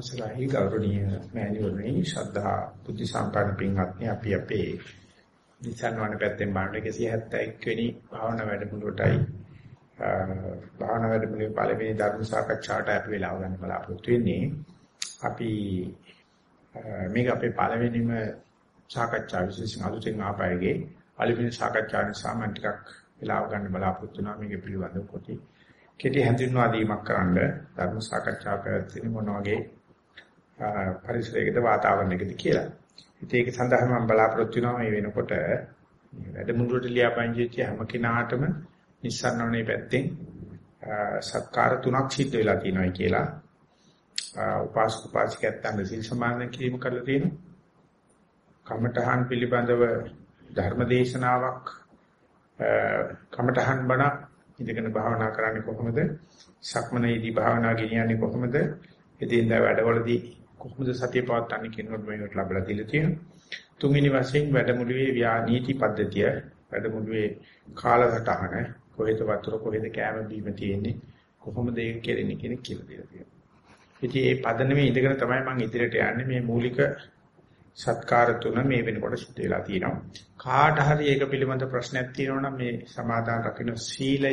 අවසරයි. ගෞරවනීය මෑණිවරණි ශ්‍රද්ධා බුද්ධ සම්පන්න පින්වත්නි අපි අපේ දිසන්වන පැත්තෙන් බලන 171 වෙනි භාවනා වැඩමුළුවටයි භාවනා වැඩමුළුවේ පළවෙනි ධර්ම සාකච්ඡාවට අපි වෙලාව ගන්න බලාපොරොත්තු වෙන්නේ. අපි මේක අපේ පළවෙනිම සාකච්ඡා විශේෂයෙන් අලුතෙන් ආපයගේ පළවෙනි සාකච්ඡා නිසා මම ටිකක් වෙලාව ගන්න බලාපොරොත්තු වෙනවා මේක පිළිබඳව පොතේ කෙටි හඳුන්වා දීමක් කරන්න ධර්ම සාකච්ඡා පැවැත්වෙන්නේ මොන වගේ පරිසරයකද වාතාවරණයකද කියලා. ඉතින් ඒක සඳහා මම බලාපොරොත්තු වෙනවා මේ වෙනකොට වැඩමුළුවට ලියාපදිංචි හැම කෙනාටම නිස්සාරණවනේ පැත්තෙන් සත්කාර තුනක් සිද්ධ වෙලා තියෙනවා කියලා. උපාසක උපාසිකයන් සිල් සමාදන් කිරීම කරලා තියෙනවා. කමඨහන් පිළිබඳව ධර්ම දේශනාවක් කමඨහන් බණ ඉඳගෙන භාවනා කරන්නේ කොහොමද? සක්මනේදී භාවනා ගෙනියන්නේ කොහොමද? එදින්දා වැඩවලදී කොහොමද සතිය පවත්වන්නේ කියනකොට මේකට ලැබලා දීලා තියෙනවා. තුන්වෙනි වශයෙන් වැඩමුළුවේ ව්‍යානීති පද්ධතිය වැඩමුළුවේ කාලසටහන කොහෙද වතුර කොහෙද කැම බීම තියෙන්නේ කොහොමද ඒක කෙරෙන්නේ කියන කියලා දීලා තියෙනවා. ඉතින් මේ පදනමේ ඉඳගෙන තමයි මම ඉදිරියට යන්නේ මේ මූලික සත්කාර තුන මේ වෙනකොට සිද්ධ වෙලා තියෙනවා. කාට හරි ඒක පිළිබඳ ප්‍රශ්නයක් තියෙනවා නම් මේ සමාදාන රකින්න සීලය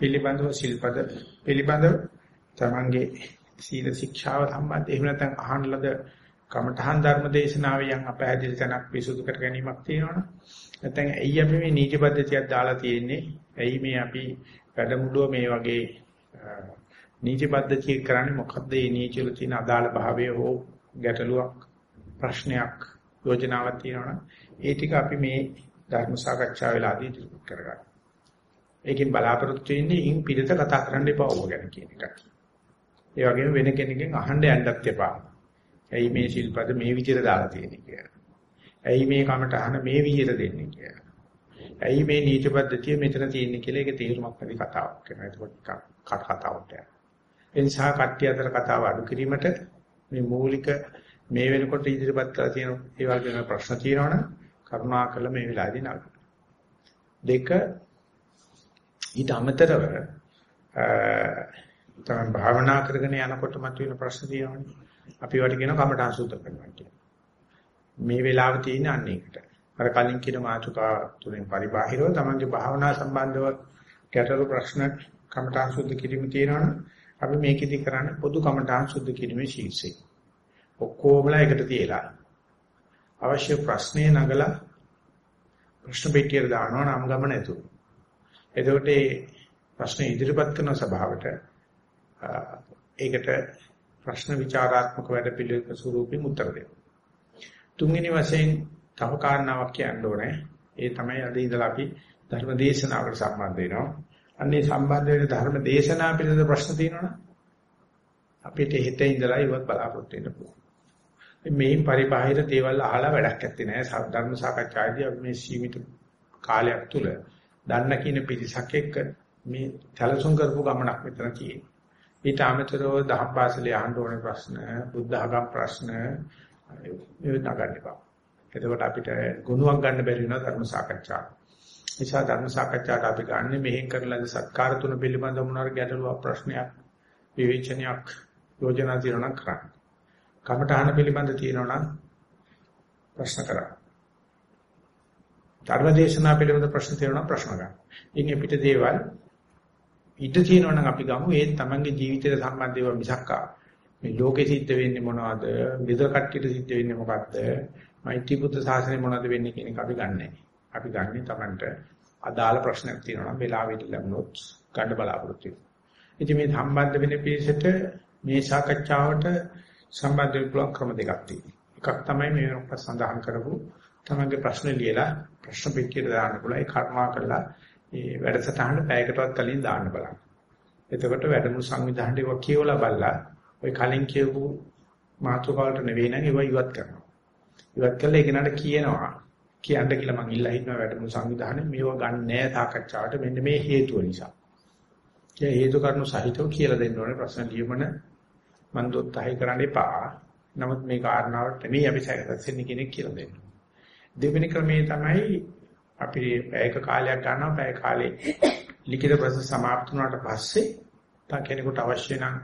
පිළිබඳව සිල්පද පිළිබඳව තමන්ගේ සීල ශික්ෂාව සම්බන්ධ එහෙම නැත්නම් අහන ලද කමඨහන් ධර්ම දේශනාවේ යම් අපහැදිලි තැනක් පිසුදු කර ගැනීමක් තියෙනවනේ නැත්නම් ඇයි අපි මේ නීති පද්ධතියක් දාලා තියෙන්නේ ඇයි මේ අපි වැඩමුළුව මේ වගේ නීති පද්ධතිය කරන්නේ මොකද්ද මේ නීති වල තියෙන අදාළ භාවය හෝ ගැටලුවක් ප්‍රශ්නයක් යෝජනාවක් තියෙනවනම් ඒ ටික අපි මේ ධර්ම සාකච්ඡා වෙලාදී ඉදිරිපත් කරගන්න. ඒකෙන් බලාපොරොත්තු වෙන්නේ ඉන් පිළිත කතා කරන්න එපා ඕක ගැන කියන එකයි. ඒ වගේම වෙන කෙනකින් අහන්න යන්නත් එපා. ඇයි මේ ශිල්පද මේ විදිහට දාලා තියෙන්නේ කියලා. ඇයි මේ කමට අහන මේ විදිහට දෙන්නේ කියලා. ඇයි මේ නීති පද්ධතිය මෙතන තියෙන්නේ කියලා ඒක තීරමක් නැති කතාවක් වෙනවා. ඒක කට කතාවක් යනවා. ඒ නිසා කට්ටිය අතර කතාව අඩු කිරීමට මේ මූලික මේ වෙනකොට ඉදිරිපත් කරලා තියෙන ඒ වගේ ප්‍රශ්න තියෙනවනම් කරුණාකරලා මේ වෙලාවේදී නගන්න. දෙක ඊට අමතරව තමයි භාවනා කරගෙන යනකොට මතුවෙන ප්‍රශ්න තියෙනවනේ. අපි වට කියන කමඨා සූත්‍ර කරනවා කියන්නේ. මේ වෙලාව තියෙන අන්න ඒකට. අර කලින් කියන මාතෘකා තුනෙන් පරිබාහිරව තමන්ගේ භාවනා සම්බන්ධව ගැටළු ප්‍රශ්න කමඨා සූත්‍ර කිරීම තියෙනවනේ. අපි මේකෙදි කරන්නේ පොදු කමඨා සූත්‍ර කිරීමේ ශීර්ෂය. ඔක්කොමලා එකට තියලා අවශ්‍ය ප්‍රශ්නේ නගලා ප්‍රශ්න පෙට්ටියට දානවා නම් ගමන ඇතුළු. එතකොට මේ ප්‍රශ්න ඉදිරිපත් කරන සභාවට ඒකට ප්‍රශ්න විචාරාත්මක වැඩ පිළිවෙලක ස්වරූපයෙන් උත්තර දෙනවා. තුන්වෙනි වශයෙන් තව කාරණාවක් කියන්න ඕනේ. ඒ තමයි අද ඉඳලා අපි ධර්ම දේශනාවකට සම්බන්ධ වෙනවා. අන්නේ සම්බන්ධ වෙන ධර්ම දේශනා පිළිබඳ ප්‍රශ්න තියෙනවනේ අපිට හිතේ ඉඳලා ඉවත් බලාපොරොත්තු වෙන්න පුළුවන්. මේ පරිබාහිර දේවල් අහලා වැඩක් නැත්තේ නෑ. ධර්ම සාකච්ඡාදී අපි මේ සීමිත කාලයක් තුල දන්න කියන පිරිසක් එක්ක මේ සැලසුම් කරපු ගමනක් මෙතන තියෙනවා. ඊට අමතරව දහම් පාසලේ අහන්න ඕනේ ප්‍රශ්න, බුද්ධ ආගම් ප්‍රශ්න මේ නගන්න එපා. එතකොට අපිට ගුණයක් ගන්න බැරි වෙනවා ධර්ම සාකච්ඡාව. නිසා ධර්ම සාකච්ඡාවට අපි ගන්න මෙහෙන් කරලා සත්කාර තුන පිළිබඳව මොනවාර ගැටලුවක් ප්‍රශ්නයක් විවේචනයක් යෝජනා తీරණක් කරන්න. කමඨහන පිළිබඳ තියෙනවා නම් ප්‍රශ්න කරා. ධර්මදේශනා පිළිබඳ ප්‍රශ්න තියෙනවා නම් ප්‍රශ්න ගන්න. ඉන්නේ පිට දේවල් ඉඳ තියෙනවා නම් අපි ගමු ඒ තමන්ගේ ජීවිතයට සම්බන්ධ ඒවා මිසක්කා මේ ලෝකෙ සිද්ධ වෙන්නේ මොනවද? විතර කට්ටියට සිද්ධ වෙන්නේ මොකක්ද? මෛත්‍රී බුද්ධ ශාසනය මොනවද වෙන්නේ කියන එක අපි ගන්නෑ. අපි ගන්නේ තමන්ට අදාළ ප්‍රශ්නයක් තියෙනවා නම් වෙලාවෙට ලැබුණොත් ගන්න බලාපොරොත්තු වෙනවා. ඉතින් මේ සම්බන්ධ වෙන පිළිසෙට මේ සාකච්ඡාවට සම්බන්ධ වෙන්න පුළුවන් ක්‍රම දෙකක් තියෙනවා. එකක් තමයි මේ සඳහන් කරපු තමන්ගේ ප්‍රශ්න ලියලා ප්‍රශ්න පෙට්ටියට දාන්න පුළුවන්. ඒ කර්මා කරලා ඒ වැඩසටහන පැයකටවත් කලින් දාන්න බලන්න. එතකොට වැඩමුළු සංවිධානයේ ඒවා කියවලා බලලා ওই කලින් කියපු මාතෘකාවට නෙවෙයි නම් ඒවා ඉවත් කරනවා. ඉවත් කළා ඒක නට කියනවා. කියන්න කියලා මම ඉල්ලා හිටනවා වැඩමුළු සංවිධානයේ මේවා ගන්න නෑ සාකච්ඡාවට මෙන්න මේ හේතුව නිසා. ඒ හේතු කාරණු සහිතව කියලා දෙන්න ඕනේ ප්‍රශ්න ලියමන මන් දොත්තහයි කරන්න එපා. නමුත් මේ කාරණාවට නෙමෙයි අපි සැකසෙන්නේ කෙනෙක් කියලා දෙන්න. දෙවෙනි ක්‍රමේ තමයි අපි පැයක කාලයක් ගන්නවා පැය කාලේ ලිඛිත ප්‍රශ්න સમાપ્ત වුණාට පස්සේ තා කෙනෙකුට අවශ්‍ය නම්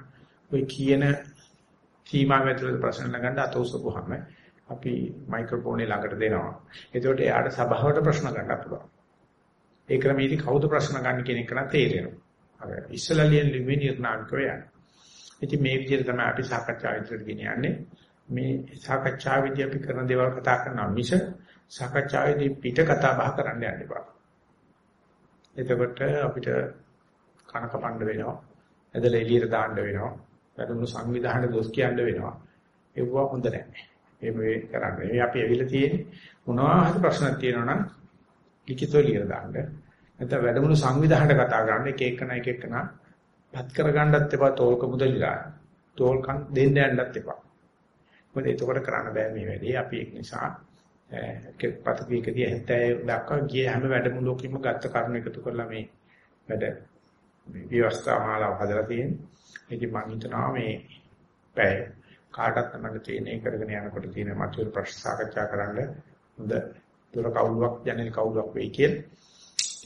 ওই කියන සීමාව ඇතුළත ප්‍රශ්න නගන්න අත උසපුවාම අපි මයික්‍රොෆෝනේ ළඟට දෙනවා. එතකොට එයාට සභාවට ප්‍රශ්න ගන්න පුළුවන්. ඒ ක්‍රමයේදී කවුද ප්‍රශ්න ගන්න කියන එක නම් තේරෙනවා. අර ඉස්සලා ලියන ලිවි නිර්ණායකව යන්නේ. ඉතින් මේ විදිහට තමයි අපි සාකච්ඡා විදිහට ගෙනියන්නේ. මේ සාකච්ඡාවේදී අපි කරන දේවල් කතා කරනවා මිස සාකච්ඡාවේදී පිට කතා බහ කරන්න යන්න එපා. එතකොට අපිට කන කපන්න වෙනවා. ඇදලා එළියට දාන්න වෙනවා. වැඩමුළු සංවිධානයේ දොස් කියන්න වෙනවා. ඒව හොඳ නැහැ. ඒ මේ කරන්නේ. මේ අපි ඇවිල්ලා තියෙන්නේ මොනවා හරි ප්‍රශ්නක් තියෙනවා නම් ලිඛිතව ලියලා දාන්න. නැත්නම් වැඩමුළු සංවිධානයට කතා කරන්න එක එකන එක එකන පත් කරගන්නත් එපා තෝල්ක මුදලිලා. තෝල්කම් දෙන්න යන්නත් එපා. මොකද එතකොට කරන්න බෑ මේ වැඩේ. අපි ඒක නිසා පතකීකදී 70 දක්වා ගිය හැම වැඩමුළුවකින්ම ගත්ත කරුණු එකතු කරලා මේ වැඩ මේ ව්‍යවස්ථා මාලාව හදලා තියෙන්නේ. ඉතින් මම හිතනවා මේ පැය කාටත් තමයි තේනේ කරගෙන යනකොට තියෙන මතුවල ප්‍රශ්න සාකච්ඡා කරන්න හොඳ දොර කවුලක් ජනෙල් කවුලක් වෙයි කියලා.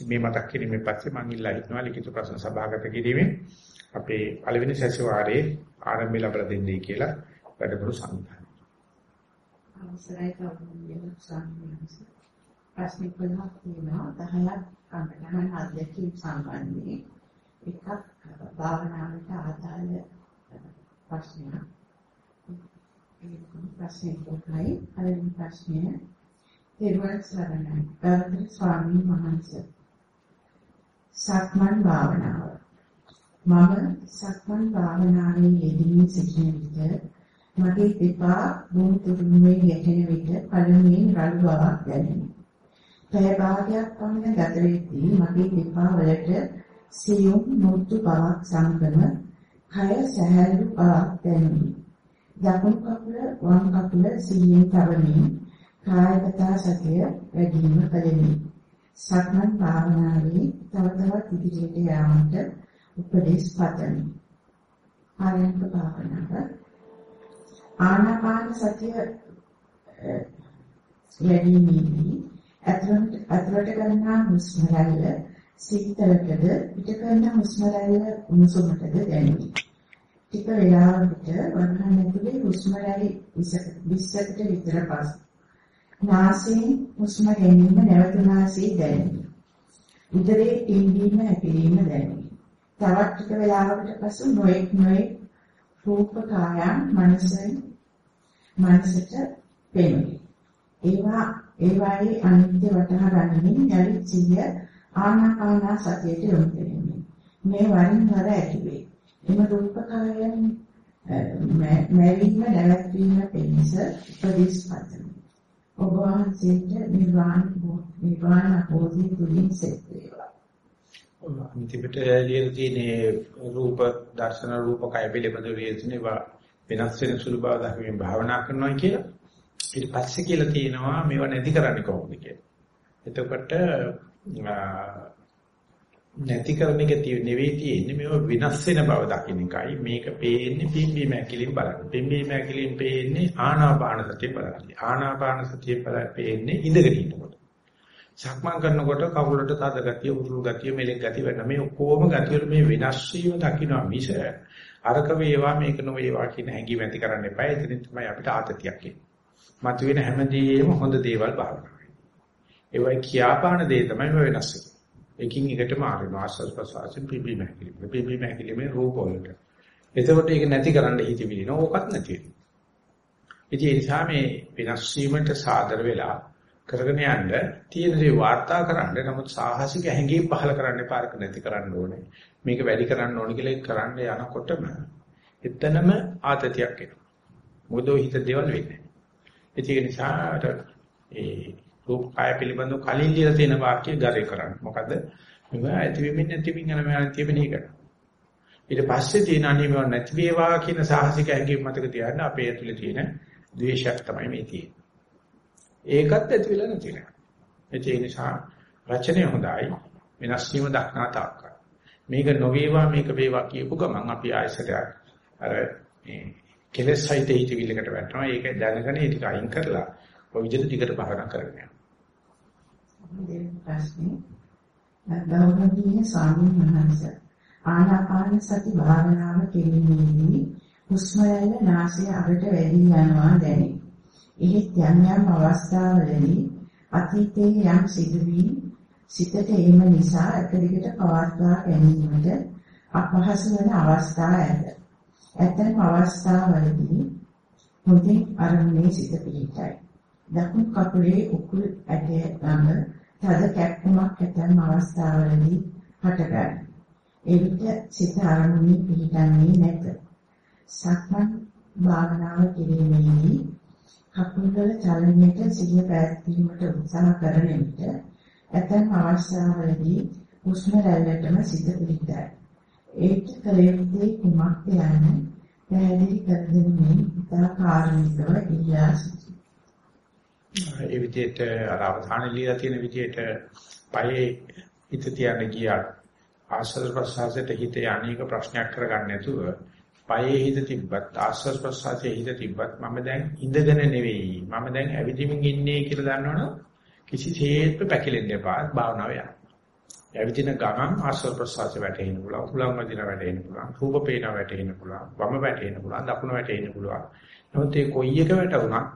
මේ මතක් කිරීමෙන් පස්සේ මම ඉල්ලා හිටනවා ලිඛිත ප්‍රශ්න සභාගත කිරීමෙන් අපේ පළවෙනි සැසිවාරයේ ආරම්භය ලබා දෙන්නයි කියලා වැඩමුළු සංවිධානය. අවසරයි කවුරුන් සම්මානස. ප්‍රශ්න 15ක් තියෙනවා 10ක් කම්පණහන් අධ්‍යක්ෂින් සම්බන්ධයෙන් එකක් භාවනාවට ආදාළ ප්‍රශ්නයක්. ඒ ප්‍රශ්නේ කොහොමයි? පළවෙනි ප්‍රශ්නය තෙරුවන් සරණයි. ගරුතර ස්වාමීන් වහන්සේ. සක්මන් භාවනාව. මම සක්මන් භාවනාවේ යෙදී සිටින විට මගේ දෙපා මුතුරුමේ ගැටෙන විට පළමුවෙන් රළු බවක් දැනුනි. පැය භාගයක් පමණ ගත වෙද්දී මගේ දෙපා වලට සියුම් මුතු බවක් සමගම කය සැහැල්ලු බවක් දැනුනි. දකුණු කකුල වම් කකුල සිහියෙන් තබමින් කායගත සතිය වැඩි වීම කලෙමි. සක්මන් භාවනාවේ තව තවත් ඉදිරියට යාමට උපදෙස් පතමි. ආයන්ක භාවනාව ආනාපාන සතිය වැඩිමේදී අතරට අතරට ගන්නා හුස්ම රැල්ල සීතලටද පිට කරන හුස්ම රැල්ල උණුසුමටද දැනේ. ටික වේලාවකට වර්ණන ඇතුලේ හුස්ම රැලි 20කට විතර පස්. නාසයෙන් හුස්ම ගැනීම නැවතුනාසේ දැනේ. උදරයේ ටින්දීම හැපීම දැනේ. තවත් ටික වේලාවකට පසු නොඑක් නොඑක් රූප කායන් මනසෙන් මනසට පෙනුනේ. ඒවා ඒවායේ අනිත්‍ය වටහා ගැනීම යලි සිය ආනාපාන සතියට යොමු වෙන්නේ. මේ වරින් වර ඇතිවේ. එම රූප කායන් මැවීම නැවැත්වීම පිණිස උපදෙස් පතමි. ඔබ වහන්සේට නිර්වාණ නිර්වාණ අපෝධි තුලින් සෙත් වේවා. අන්තිමට ලියලා තියෙන රූප දර්ශන රූප කය පිළිබඳව ලියලා වෙනස් වෙන සුළු බව දක්වමින් භාවනා කරනවා කියලා. ඊට පස්සේ කියලා තියෙනවා මේව නැති කරන්නේ කොහොමද කියලා. එතකොට නැති කරන එක නෙවෙයි තියෙන්නේ මේව විනාශ වෙන බව දකින්න එකයි. මේක පේන්නේ පිම්බීම ඇකිලින් බලන්න. පිම්බීම ඇකිලින් පේන්නේ ආනාපාන සතිය බලන්න. ආනාපාන සතිය පේන්නේ ඉඳගෙන ඉන්නකොට. සක්මන් කරනකොට කකුලට තද ගතිය, උරුළු ගතිය, මෙලෙක් ගතිය වෙන මේ ඔක්කොම ගතිය වල මේ වෙනස් වීම දකින්න මිස අරක වේවා මේක නොවේවා කියන හැඟීම ඇති කරන්න එපා. එතනින් තමයි අපිට ආතතියක් එන්නේ. මතුවෙන හැමදේම හොඳ දේවල් භාවනා වෙනවා. ඒවයි කියාපාන දේ තමයි වෙනස් වෙන්නේ. එකින් එකට මාරනවා ආස්වාද ප්‍රසවාසයෙන් පිබි මහකිලි. පිබි මහකිලි මේ රූප වලට. එතකොට ඒක නැති කරන්න හිතවිලි නෝ ඕකත් නැති වෙනවා. ඉතින් ඒ නිසා මේ වෙනස් වීමට සාදර වෙලා කරගෙන යන්න තියෙන දේ වාර්තා කරන්න. නමුත් සාහසික හැඟීම් පහල කරන්න එපා අරක නැති කරන්න ඕනේ. මේක වැඩි කරන්න ඕනේ කියලා කරන්න යනකොටම එතනම ආතතියක් එනවා. මොකද ඔය හිත දේවල් වෙන්නේ ඒක නිසා ඒ රූප කාය පිළිබඳව කලින් ලියලා තියෙන වාක්‍ය ගරේ කරන්න. මොකද මේවා ඇති වෙමින් නැති වෙමින් යන මේ අන්තිමනේ එකට ඊට පස්සේ තියෙන අනේ මේවා නැති වේවා කියන සාහසික හැඟීම් මතක තියාගන්න අපේ ඇතුලේ තියෙන ද්වේෂයක් තමයි මේ තියෙන්නේ. ඒකත් ඇති වෙලා නැති වෙනවා. ඒ නිසා රචනය හොඳයි වෙනස් වීම දක්නා තාක්ක. මේක නොවේවා මේක වේවා කියපු ගමන් අපි ආයසට අර මේ කෙලෙස් සහිත හිතවිල්ලකට වැටෙනවා. ඒක දැනගෙන ඒ ටික අයින් කරලා ඔය විදිහට ටිකට භාවනා කරගෙන යනවා. ගෞරවනීය ස්වාමීන් වහන්සේ ආනාපාන සති භාවනාව කෙරෙහිදී හුස්ම රැල්ල නාසය අගට වැඩි යනවා දැනේ. එහෙත් යම් යම් අවස්ථාවලදී අතීතයේ යම් සිදුවීම් සිතට එම නිසා එක දිගට පවත්වා ගැනීමට අපහසු වන අවස්ථා ඇත. ඇතැම් අවස්ථාවලදී මුදින් අරමුණේ සිත පිහිටයි. දකුණු කකුලේ උකුල් ඇටය ළඟ තද කැක්කමක් ඇතැම් අවස්ථාවලදී හටගන්නවා. එවිට සිත අරමුණේ පිහිටන්නේ නැත. සක්මන් භාවනාව කිරීමේදී කකුල්වල චලනයට සිහිය පැවැත්වීමට උත්සාහ කරන විට ඇතැම් අවස්ථාවලදී හුස්ම රැල්ලටම සිත පිහිටයි. ඒක කළ යුත්තේ කුමක්ද යන්න පැහැදිලි කර දෙන්නේ ඉතා කාරුණිකව ඉල්ලා සිටිනවා. ඒ විදිහට අර අවධානය ලියලා තියෙන විදිහට පයේ හිත තියන්න ගියා ආශ්‍රද ප්‍රසආසයට හිත යන්නේක ප්‍රශ්නයක් කරගන්න නැතුව පයේ හිත තිබ්බත් ආශ්‍රද ප්‍රසආසයේ හිත තිබ්බත් මම දැන් ඉඳගෙන නෙවෙයි මම දැන් ඇවිදින්මින් ඉන්නේ කියලා දන්නවනම් කිසිසේත්ම පැකිලෙන්න එපා භාවනාව යන්න. ඇවිදින ගමන් ආශ්‍රද ප්‍රසආසය වැටෙන්න පුළුවන් උලම් වදින වැටෙන්න පුළුවන් රූප පේන වැටෙන්න පුළුවන් වම වැටෙන්න පුළුවන් දකුණ වැටෙන්න පුළුවන්. නමුත් ඒ කොයි එක වැටුණත්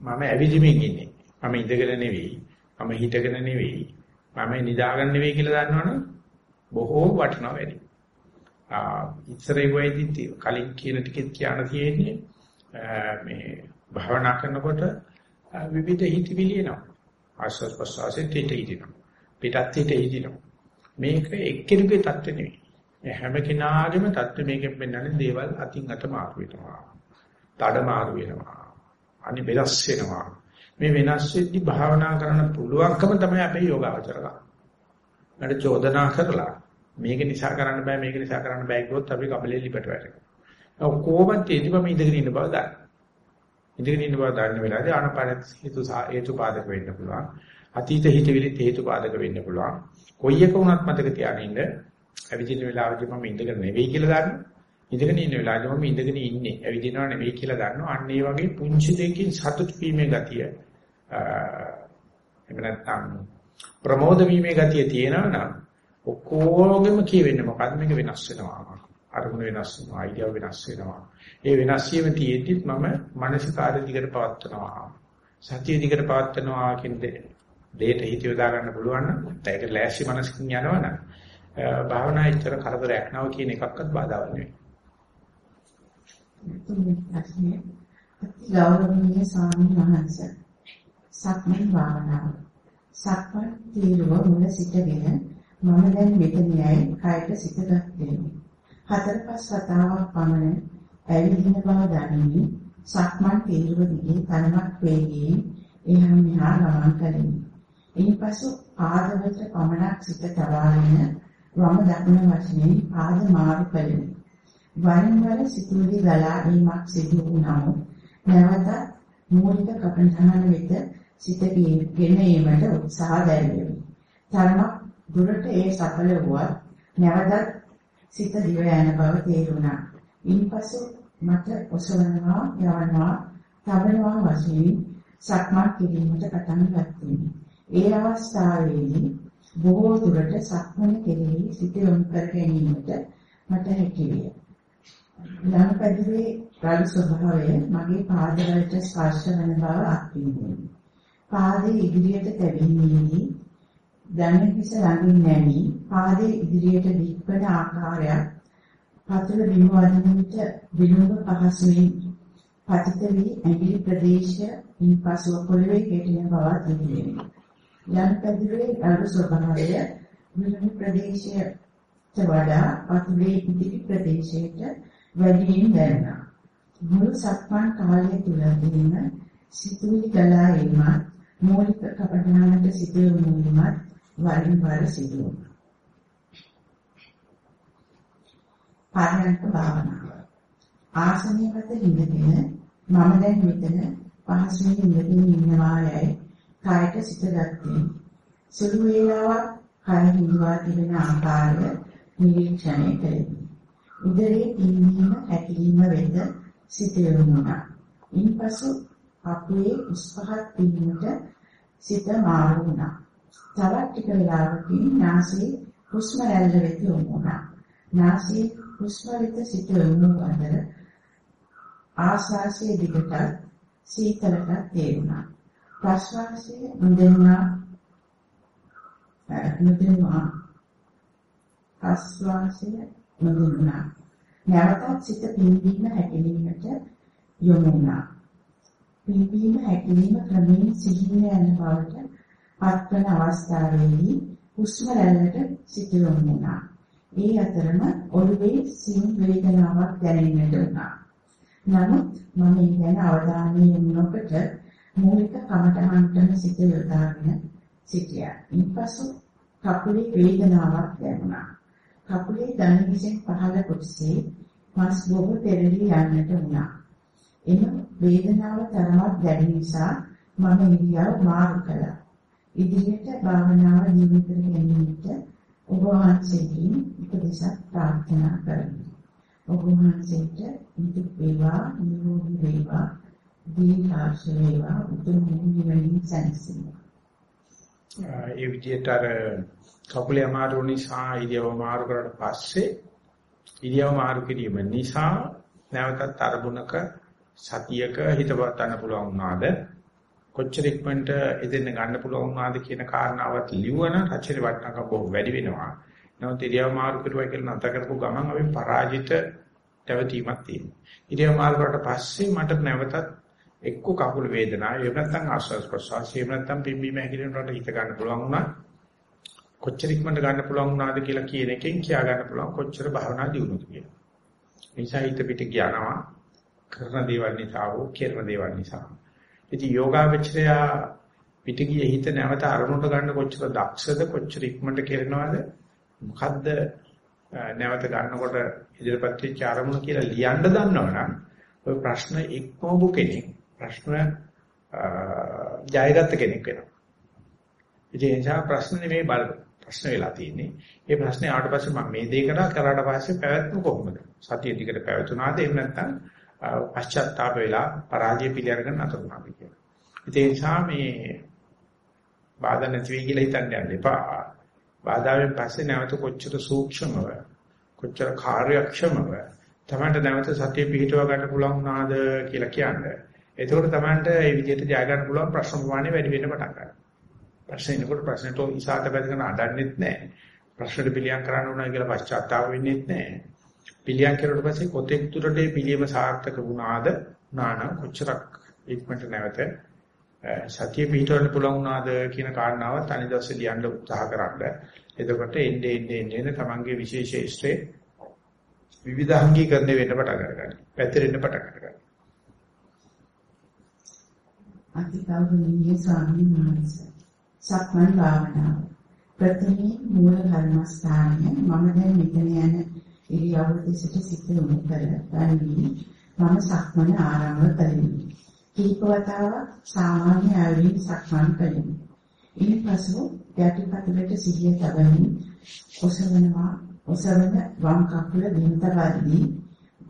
මම ඇවිදින්මින් ඉන්නේ. මම ඉඳගෙන නෙවෙයි මම හිටගෙන නෙවෙයි මම නිදාගන්න නෙවෙයි කියලා දන්නවනම් බොහෝ වටිනවා වැඩි. ආ ඉස්සරේ වෙයිදී කලින් කියන ටිකෙත් කියන්න තියෙන්නේ මේ භාවනා කරනකොට විවිධ හිතවිලි එනවා. ආස්වාද ප්‍රසවාසයෙන් තිට හිටිනවා. පිටත් තිට හිටිනවා. මේක එක්කෙනෙකුගේ தත්ත්ව නෙවෙයි. හැම කෙනාගේම தත්ත්ව මේකෙන් පෙන්වන්නේ දේවල් අතින් අත මාරු වෙනවා. තඩ මාරු වෙනවා. අනි වෙනස් වෙනවා. මේ වෙනස් වෙද්දි භාවනා කරන්න පුළුවන්කම තමයි අපේ යෝගාවචරක. මට චෝදනා කරලා මේක නිසා කරන්න බෑ මේක නිසා කරන්න බෑ කිව්වොත් අපි කබලේ ලිපට වැටෙනවා. කොහොමද තේදිවම ඉඳගෙන ඉන්න බව දන්න. ඉඳගෙන ඉන්න බව දන්න වෙලාවේදී ආනපාන හේතු හේතු පාදක වෙන්න පුළුවන්. අතීත හිතවිලි හේතු පාදක වෙන්න පුළුවන්. කොයි එක වුණත් මතක තියාගෙන ඉන්න. ඇවිදින වෙලාවදී මම ඉඳගෙන නෙවෙයි කියලා දන්නවා. ඉඳගෙන ඉන්න වෙලාවදී මම ඉඳගෙන ඉන්නේ. ඇවිදිනව නෙවෙයි කියලා දන්නවා. අන්න ඒ වගේ පුංචි දෙයකින් සතුට වීමේ ගතිය එහෙම නැත්නම් ප්‍රමෝද වීමේ ගතිය තියෙනවා නම් ඔක්කොගෙම කියවෙන්නේ මොකද්ද? මේක වෙනස් වෙනවා. අරමුණ වෙනස් වෙනවා අයිඩියා වෙනස් වෙනවා. ඒ වෙනස් වීම තියෙද්දිත් මම මානසිකාර දිගට පවත්නවා සතිය දිගට පවත්නවා කියන දෙයට හිත යොදා ගන්න පුළුවන් නම් ඒක ලෑස්ති මනසකින් යනවනම් භාවනා ඉතර කරදරයක් නව කියන එකක්වත් බාධාවක් නෙවෙයි. තුන්වෙනි ප්‍රශ්නේ ගෞරවනීය ස්වාමීන් වහන්සේ සක්මන් භාවනාව. සක්මන් තීරුව මුල සිටගෙන මම දැන් මෙතනයි කයට සිතගත් දෙමි. හතර පහ වතාවක් පමණ ඇවිදින බව දැනෙමි. සක්මන් තීරුව දිගේ තරමක් වේගයෙන් එහා මෙහා ගමන් කළෙමි. ඉන්පසු පාදවලට පමණක් සිත තබාගෙන වම දකුණ වශයෙන් පාද මාරු කළෙමි. වරින් වර සිතුවිලි ගලා ඒමක් සිදු වුණා. නැවත මූලික කපන වෙත සිත ගෙන ඒමට උත්සාහ දැරුවෙමි. තරමක් දුරට ඒ සඵල වුවත් නැවතත් සිත දිව යන බව තේරුණා. ඉන්පසු මට ඔසවනවා යවනවා තබනවා වශයෙන් සක්මන් කිරීමට පටන් ගත්තෙමි. ඒ අවස්ථාවේදී බොහෝ දුරට සක්මන කෙරෙහි සිත යොමු කර ගැනීමට මට හැකි විය. ලංපැදුරේ රළු ස්වභාවය මගේ පාදවලට ස්පර්ශ වන බව අත්විඳිනවා. පාදයේ ඉදිරියට තැබීමේදී දණහිස ළඟින් නැමී පාදයේ ඉදිරියට දික්වන ආකාරයක් පතුල බිම වදින විට විලුඹ පහසුවෙන් පතිත වී ඇඟිලි ප්‍රදේශයෙන් පසුව පොළවේ ගැටෙන බවක් තිබෙනවා. යම් පැදුරේ අලු ස්වභාවය විලුඹ ප්‍රදේශයට වඩා පතුලේ ඉදිරි ප්‍රදේශයට වැඩියෙන් දැනෙනවා. මුළු සක්මන් කාලය තුලදීම සිතුවිලි ගලා එීමත් මූලික කපඨානට සිදු වුණුමත් වරින් වර සිදු වුණා. පාරයන්ක භාවනාව. ආසනයකට හිඳගෙන මම දැන් මෙතන පහසුවෙන් ඉඳගෙන ඉන්නවා යයි කායට සිත ගත්තේ. සුළු වේලාවක් කය හිඳවා තිබෙන ආකාරය නිරීක්ෂණය කෙරෙමි. උදරයේ පිම්වීම හැකිලිම වෙද සිත යොමුණා. ඉන්පසු අපේ උස් පහත් වීමට සිත මාරු වුණා. තවත් ටික වෙලාවකින් නාසයේ හුස්ම රැල්ල වෙත යොමු වුණා. නාසයේ හුස්ම රිත සිට වුණු අතර ආශ්වාසයේ දිගට සීතලට තේරුණා. ප්‍රශ්වාසයේ නොදෙන්නා නොදෙන්නා ආශ්වාසය නොදෙන්නා නැවතත් සිත පිම්බීම හැකිලීමට යොමු වුණා. පිම්බීම හැකිලීම ක්‍රමයෙන් සිහින යන බවට පත්වන අවස්ථාවේදී හුස්ම රැල්ලට සිත යොමු වුණා. ඒ අතරම ඔළුවේ සියුම් වේදනාවක් දැනෙන්නට වුණා. නමුත් මම ඒ ගැන අවධානය යොමු නොකොට මූලික කමටහන්ටම සිත යොදාගෙන සිටියා. ඉන්පසු කකුලේ වේදනාවක් දැනුණා. කකුලේ දණහිසෙන් පහළ කොටසේ මස් බොහෝ පෙරලි යන්නට වුණා. එම වේදනාව තරමක් දැඩි නිසා මම ඉරියව් මාරු කළා. ඉදිරියට භාවනාව දියුණු කර ගැනීමට ඔබ වහන්සේගෙන් උපදෙසක් ප්‍රාර්ථනා කරමි. ඔබ වහන්සේට නිදුක් වේවා නිරෝගී වේවා දීර්ඝාෂ වේවා උතුම් නිවනින් සැනසීම. ඒ විදිහට අර කකුලේ අමාරු නිසා ඉරියව මාරු කරලා පස්සේ ඉරියව මාරු කිරීම නිසා නැවතත් අරමුණක සතියක හිතවත් ගන්න පුළුවන් වුණාද කොච්චර ඉක්මනට එදෙන්න ගන්න පුළුවන් වුණාද කියන කාරණාවත් ලියවන රචනයේ වටිනාකම බොහෝ වැඩි වෙනවා. නමුත් ඉරියව මාරු කරුවා කියලා නැත කරපු ගමන් අපි පරාජිත තවතීමක් තියෙනවා. ඉරියව මාරු කරලා පස්සේ මට නැවතත් එක්ක කකුල වේදනාව එහෙම නැත්නම් ආශ්වාස ප්‍රශ්වාස එහෙම නැත්නම් පිම්බීම හැකිලෙනකොට හිත ගන්න පුළුවන් වුණා කොච්චර ඉක්මනට ගන්න පුළුවන් වුණාද කියලා කියන එකෙන් කියා ගන්න පුළුවන් කොච්චර භාවනා දියුණුද කියලා. නිසා හිත පිට ගියානවා කරන දේවල් නිසා හෝ කරන දේවල් නිසා. ඉතින් යෝගාවචරය පිට ගියේ හිත නැවත අරමුණට ගන්න කොච්චර දක්ෂද කොච්චර ඉක්මනට කරනවද මොකද්ද නැවත ගන්නකොට ඉදිරිපත් වෙච්ච අරමුණ කියලා ලියන්න දන්නවනම් ඔය ප්‍රශ්න එක්කෝබු කෙනෙක් ප්‍රශ්න ජයගත්ත කෙනෙක් වෙනවා. ඉතින් ඒ නිසා ප්‍රශ්න නෙමෙයි බල ප්‍රශ්න වෙලා තියෙන්නේ. ඒ ප්‍රශ්නේ ආවට පස්සේ මම මේ දේ කරා කරාට පස්සේ පැවැත්ම කොහොමද? සතිය දිකට පැවතුනාද එහෙම නැත්නම් පශ්චාත්තාප වෙලා පරාජය පිළිඅරගෙන අතුරුනාද කියලා. ඒ නිසා මේ බාධා නැති වෙයි කියලා හිතන්න යන්න එපා. බාධාවෙන් පස්සේ නැවත කොච්චර සූක්ෂමව කොච්චර කාර්යක්ෂමව තමන්ට නැවත සතිය පිහිටව ගන්න පුළුවන් වුණාද කියලා කියන්නේ. එතකොට තමන්ට මේ විදිහට ජය ගන්න පුළුවන් ප්‍රශ්න ප්‍රමාණය වැඩි වෙන්න පටන් ගන්නවා. ප්‍රශ්න එනකොට ප්‍රශ්නට ඉසాత බැදගෙන අඩන්නෙත් නැහැ. ප්‍රශ්නට පිළියම් කරන්න ඕන කියලා පශ්චාත්තාප වෙන්නෙත් නැහැ. පිළියම් කරුවට පස්සේ කොතෙක් දුරට මේ පිළියම සාර්ථක වුණාද නාන කොච්චරක් ඉක්මනට නැවත සතිය පිටවන්න පුළුවන් වුණාද කියන කාරණාව තනි දවසේ ලියන්න උත්සාහ කරන්න. එතකොට එන්නේ එන්නේ එන්නේ තමන්ගේ විශේෂ ශ්‍රේ විවිධාංගීකරණය වෙන්න පටන් ගන්නවා. පැතිරෙන්න පටන් ගන්නවා. අතිකෞරුණීය ස්වාමීන් වහන්සේ සක්මන් භාවනාව ප්‍රථමයෙන් මූල කර්මස්ථානය මම දැන් මෙතන යන ඉරියව්ව දෙසට සිත යොමු කර ගනිමි මම සක්මන ආරම්භ කළෙමි. කීප වතාවක් සාමාන්‍ය ආයුරින් සක්මන් කළෙමි. ඉන්පසු යටිපතුලට සිහිය තබමින් ඔසවනවා ඔසවන වම් කකුල දින්ත වද්දී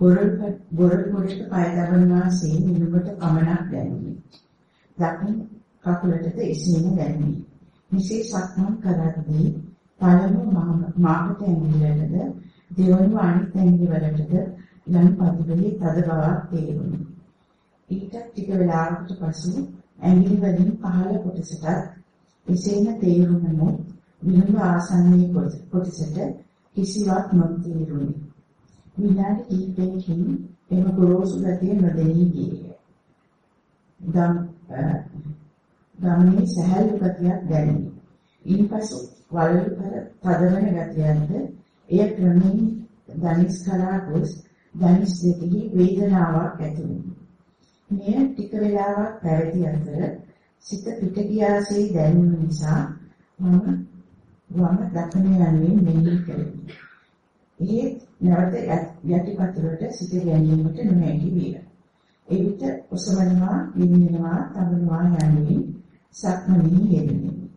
බොරල් බොරල් පොඩට පය දවනවා සේ නිලුකට පමණක් දැනුනි. දකුණු කකුලටද එසේම දැනුනි. මෙසේ සක්මන් කරද්දී පළමු මාකට ඇඟිල්ලටද දෙවනුව අනිත් ඇඟිල්ලවලටද යම් පදිවලේ තද බවක් තේරුණි. ඊට ටික වෙලාවකට පසු ඇඟිලි වලින් පහළ කොටසට එසේම තේරුණම විලුඹ ආසන්නයේ කොටසට කිසිවක් නොතේරුණි. විනාඩි කිහිපයකින් එම ගොරෝසු ගතිය නොදෙනී ගියේ. දම් ගමනේ සහැල්ලු ගතියක් දැනුනි. ඊපසු වලලු කර තදවන ගතියක්ද එය ක්‍රමයෙන් ධනිස් කරා ගොස් ධනිස් දෙකෙහි වේදනාවක් ඇති වුණි. මෙය ටික වේලාවක් පැවති අතර සිත පිට ගියාසේ දැනුන නිසා මම වම දකුණ යන්නේ මෙහෙය කෙරෙමි. ඒ නැවත යටිපතුලට සිත ගැනීමට නොහැකි විය. එවිට ඔසවනවා, විඳිනවා, තබනවා යන්නේ සක්මනේ යෙදෙන්නේ.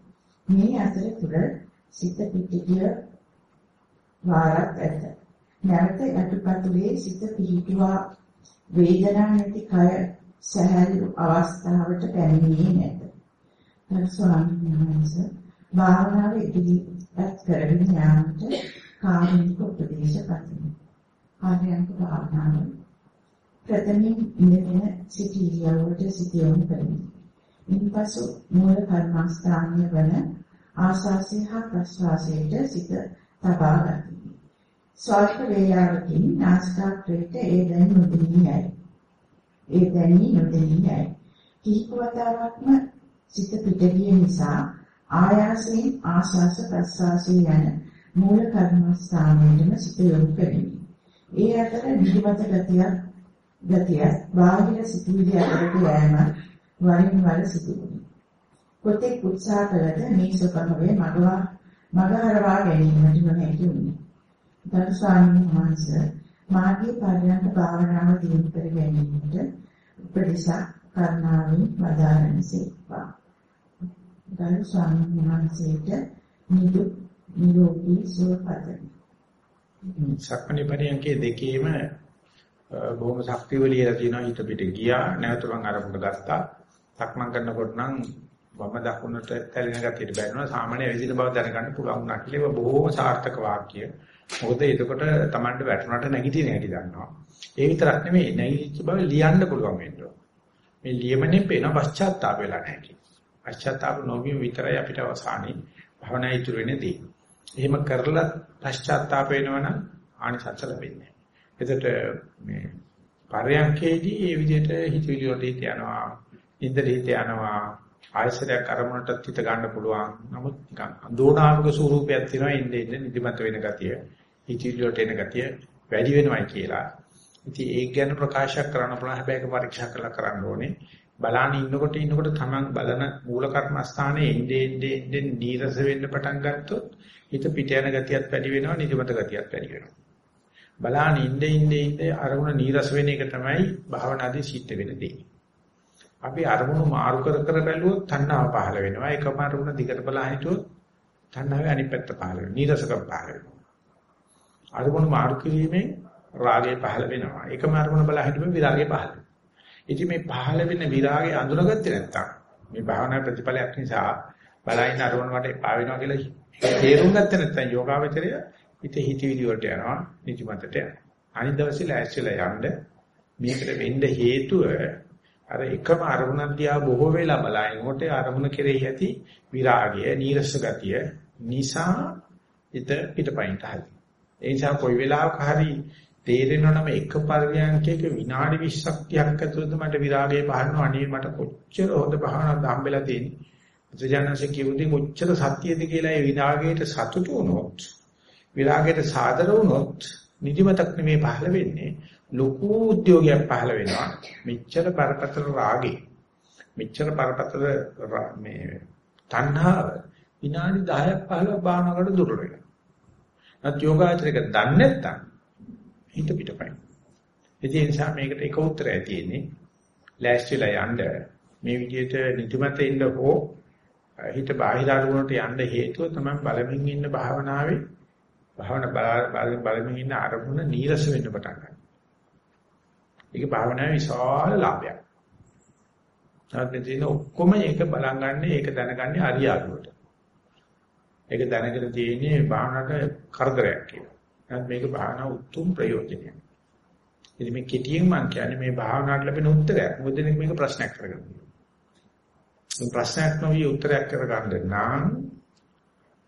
මේ අතරතුර සිත පිටිය වාරක් ඇත. නැවත යටිපතුලේ සිත පිහිටුවා වේදනාවක් නැති කය සහැල්ලු අවස්ථාවට පැමිණියේ නැත. හරි ස්වාමීන් වහන්සේ භාවනාව ඉදිරිපත් කරගෙන යාමට කාරුණික උපදේශ පතමි. ආර්යයන්ක භාවනාව ප්‍රථමයෙන් ඉඳගෙන සිටි ඉරියව්වට සිට යොමු කරමි. ඉන්පසු මූල කර්මස්ථානය වන ආස්වාසය හා ප්‍රස්වාසයට සිත තබා ගතිමි. ස්වල්ප වේලාවකින් නාසිකාග්‍රේට ඒ දැනි නොදෙනී යයි. ඒ දැනි නොදෙනී යයි. කීප වතාවක්ම සිත පිට ගිය නිසා ආයාසයෙන් ආස්වාස ප්‍රස්වාසයේ යන මූල කර්මස්ථානයේම සිත යොමු කරමි. ඒ අතර නිදිමත ගතියක් ගතියක් බාහිර සිතුවිලි අතරට යෑම වරින් වර සිදුවුණි. කොතෙක් උත්සාහ කළද මේ ස්වභාවය මගවා මගහරවා ගැනීමට නොහැකි වුණි. ගරු ස්වාමීන් වහන්සේ මාගේ පරිණත භාවනාව දියුණු කර ගැනීමට උපදේශක් කරුණාවෙන් වදාරනසේක්වා. ගරු ස්වාමීන් වහන්සේට නිදුක් නිරෝගී සුව පතමි. සක්මණේ පරියන්කේ දෙකේම බොහොම ශක්තිවලියලා තියෙනවා හිත පිට ගියා නැවත මම අරමුණ ගත්තා. සක්මන් කරනකොට නම් වම දකුණට තැලෙන ගතියට බැලුණා සාමාන්‍ය වෙදින බව දැනගන්න පුළුවන් වුණා කියලා බොහොම සාර්ථක වාක්‍ය. මොකද එතකොට Tamanට වැටුණාට නැගිටින හැටි දන්නවා. ඒ විතරක් නෙමෙයි නැගිටිච්ච බව ලියන්න පුළුවන් වෙනවා. මේ ලියමනේ පේන පශ්චාත්තාප වෙලා නැහැ. පශ්චාත්තාප නොවීම විතරයි අපිට අවසානයේ භවනා ඉතුරු වෙන්නේ. එහෙම කරලා පශ්චාත්තාප වෙනවනම් ආනිසංස ලැබෙන්නේ. එතකොට මේ පරයන්කේදී මේ විදිහට හිතවිලි වලට හිත යනවා, ඉන්ද්‍ර හිත යනවා, ආයසරයක් අරමුණට හිත ගන්න පුළුවන්. නමුත් නිකන් අඳෝනාමක ස්වරූපයක් තියෙනවා ඉන්නේ ඉන්නේ නිදිමත වෙන ගතිය, හිතවිලි වලට එන ගතිය වැඩි වෙනවයි කියලා. ඉතින් ඒක ගැන ප්‍රකාශයක් කරන්න පුළුවන් හැබැයි ඒක පරීක්ෂා කරලා කරන්න ඕනේ. බලාන ඉන්නකොට ඉන්නකොට තමන් බලන මූල කර්මස්ථානයේ ඉන්නේ ඉන්නේ ඉන්නේ නීරස වෙන්න පටන් ගත්තොත් හිත පිට යන ගතියත් වැඩි වෙනවා නිදිමත ගතියත් වැඩි වෙනවා. බලාන ඉන්නේ ඉන්නේ ඉන්නේ අරමුණ නීරස වෙන එක තමයි භාවනාදී සිද්ධ වෙන දේ. අපි අරමුණු මාරු කර කර බැලුවොත් තණ්හාව පහළ වෙනවා. ඒකම අරමුණ දිගට බලා හිටියොත් තණ්හාවේ අනිත් පැත්ත පහළ වෙනවා. නීරසකම පහළ වෙනවා. අරමුණු මාරු කිරීමෙන් රාගය පහළ වෙනවා. ඒකම අරමුණ බලා හිටියොත් විරාගය පහළ වෙනවා. ඉතින් මේ පහළ වෙන විරාගය අඳුනගත්තේ නැත්තම් මේ භාවනා ප්‍රතිඵලයක් නිසා බලයින් අරමුණ මට එපා වෙනවා කියලා තේරුම් ගත්තේ නැත්තම් යෝගාවචරය හිත හිතවිලි වලට යනවා නිදිමතට යනවා. අනිත් දවසේ ලෑස්තිලා යන්න මේකට වෙන්න හේතුව අර එකම අරමුණක් දිහා බොහෝ වෙලා බලනකොට අරමුණ කෙරෙහි ඇති විරාගය, නීරස ගතිය නිසා හිත පිටපයින්ට හරි. ඒ නිසා කොයි වෙලාවක හරි තේරෙනවනම් එක පරියන්කයක විනාඩි 20ක් 30ක් ඇතුළත මට විරාගය පහරනවා අනේ මට කොච්චර හොඳ භාවනාවක් හම්බෙලා තියෙන්නේ. බුදුජානක කියුදී කොච්චර සත්‍යද කියලා ඒ විරාගයට සතුටු වුණොත් විරාගයට සාදර වුණොත් නිදිමතක් නෙමේ පහළ වෙන්නේ ලොකු උද්‍යෝගයක් පහළ වෙනවා. මෙච්චර බරපතල රාගේ මෙච්චර බරපතල මේ තණ්හාව විනාඩි 10ක් 15ක් භාවනාවකට දුර්වල වෙනවා. නැත් යෝගාචරයක දන්නේ නැත්තම් හිත පිටපයි. ඒ නිසා මේකට එක උත්තරයක් තියෙන්නේ. ලෑස්තිලා යන්න මේ විදිහට නිදිමත ඉන්න හෝ හිත බාහිර අරමුණට යන්න හේතුව තමයි බලමින් ඉන්න භාවනාවේ භාවන බලමින් ඉන්න අරමුණ නීරස වෙන්න පටන් ගන්නවා. ඒක භාවනාවේ විශාල ලාභයක්. තාත්තේ තියෙන ඔක්කොම ඒක බලන් ගන්න ඒක දැනගන්නේ අරියාදුවට. ඒක දැනගෙන තියෙන්නේ භාවනාවට කරදරයක් කියලා. නැත්නම් මේක භාවනා උතුම් ප්‍රයෝජනයක්. ඉතින් මේ කෙටියෙන් මම කියන්නේ මේ භාවනාවට ලැබෙන උත්තරයක්. මොකද මේක ප්‍රශ්නයක් කරගන්න. මේ ප්‍රශ්නයක් නොවි උත්තරයක් කරගන්න නම්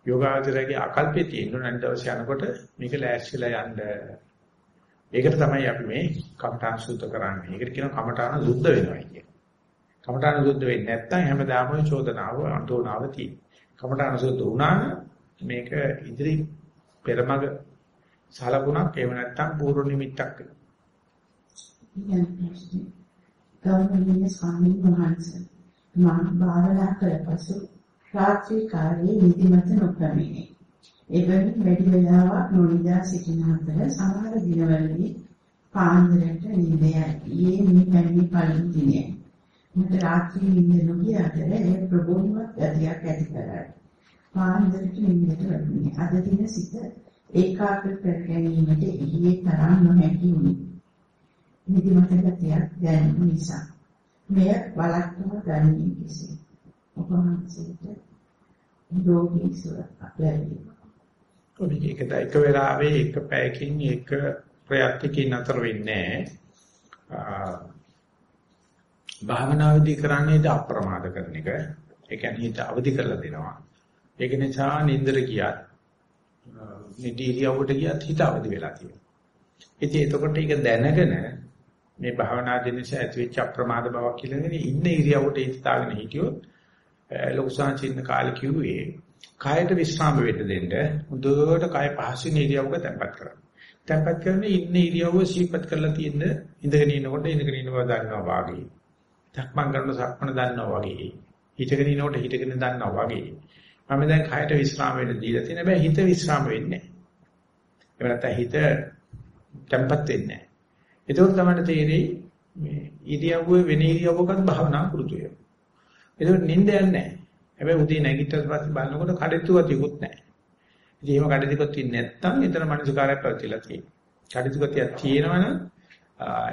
යෝගාචරයේ අකල්පේ තියෙන නැන්දවස යනකොට මේක ලෑස්තිලා යන්න. ඒකට තමයි අපි මේ කමඨාන් සුද්ධ කරන්නේ. ඒකට කියනවා කමඨාන සුද්ධ වෙනවා කියන්නේ. කමඨාන සුද්ධ වෙන්නේ නැත්නම් හැමදාම චෝදනාව අඳෝනාව තියෙනවා. කමඨාන සුද්ධ වුණා මේක ඉදිරි පෙරමග සලකුණක් එහෙම නැත්නම් පූර්ව නිමිත්තක් ගෞරවනීය ස්වාමීන් වහන්සේ මම භාවනා කරපසු රාත්‍රී කාලයේ නිදිමත නොකරමිනේ. එවැනි වැඩි වේලාවක් නොනිදා සිටින අතර සමහර දිනවලදී පාන්දරට නිදයයි. ඊයේ මේ පැමිණි පළමු දිනයයි. මට රාත්‍රී නිින්ද නොගිය අතර ඒ ප්‍රබෝධමත් ගතියක් ඇති කරයි. පාන්දරට නිින්දට වැටුනේ. අද දින සිට ඒකාග්‍ර කර ගැනීමට ඊයේ තරම් නොහැකි වුණි. නිදිමත ගතියක් දැනෙන නිසා. මෙය බලක්ව ගන්නේ කෙසේ? ඔබ වහන්සේට නිරෝගී සුව ලැබේවා. ඔබ එක එක වෙලාවේ එක පැයකින් එක ප්‍රයත්නකින් අතර වෙන්නේ භාවනාවේදී කරන්නේද අප්‍රමාද කරන එක. ඒ කියන්නේ හිත අවදි කරලා දෙනවා. ඒක නිසා නින්දර ගියත් නිදීරියවට ගියත් හිත අවදි වෙලා තියෙනවා. ඉතින් එතකොට ඒක දැනගෙන මේ භාවනා දිනස ඇතිවෙච්ච අප්‍රමාද බවක් කියලාගෙන ඉන්න ඉරියව්වට හිතාගෙන හිටියොත් ලොකු සංචින්න කාලේ කිව්වේ කායට විශ්‍රාම වෙන්න දෙන්න හොඳට කාය පහසින් ඉරියව්වක තැම්පත් කරන්න. තැම්පත් කරන ඉන්න ඉරියව්ව සීපත් කරලා තියෙන ඉඳගෙන ඉනකොට ඉඳගෙන ඉන්න බව දන්නවා වාගේ. සක්මන් කරන සක්මන දන්නවා වගේ. හිටගෙන ඉනකොට හිටගෙන දන්නවා වගේ. මම දැන් කායට විශ්‍රාම වෙන්න දීලා තියෙන බෑ හිත විශ්‍රාම වෙන්නේ නැහැ. ඒ නැත්නම් හිත තැම්පත් වෙන්නේ නැහැ. ඒකෝත් තමයි තේරෙයි මේ ඉරියව්වේ වෙන ඉරියව්වකට භාවනා කරුතු වෙනවා. ඒක නිින්ද යන්නේ නැහැ. හැබැයි උදේ නැගිට්ටත් පස්සේ බලනකොට කඩਿੱතු ගතියකුත් නැහැ. ඉතින් එහෙම කඩਿੱතුකක් තියෙන්නේ නැත්නම් එතන මනසකාරයක් පැවතිලා තියෙනවා. කඩਿੱතු ගතියක් තියෙනවනම්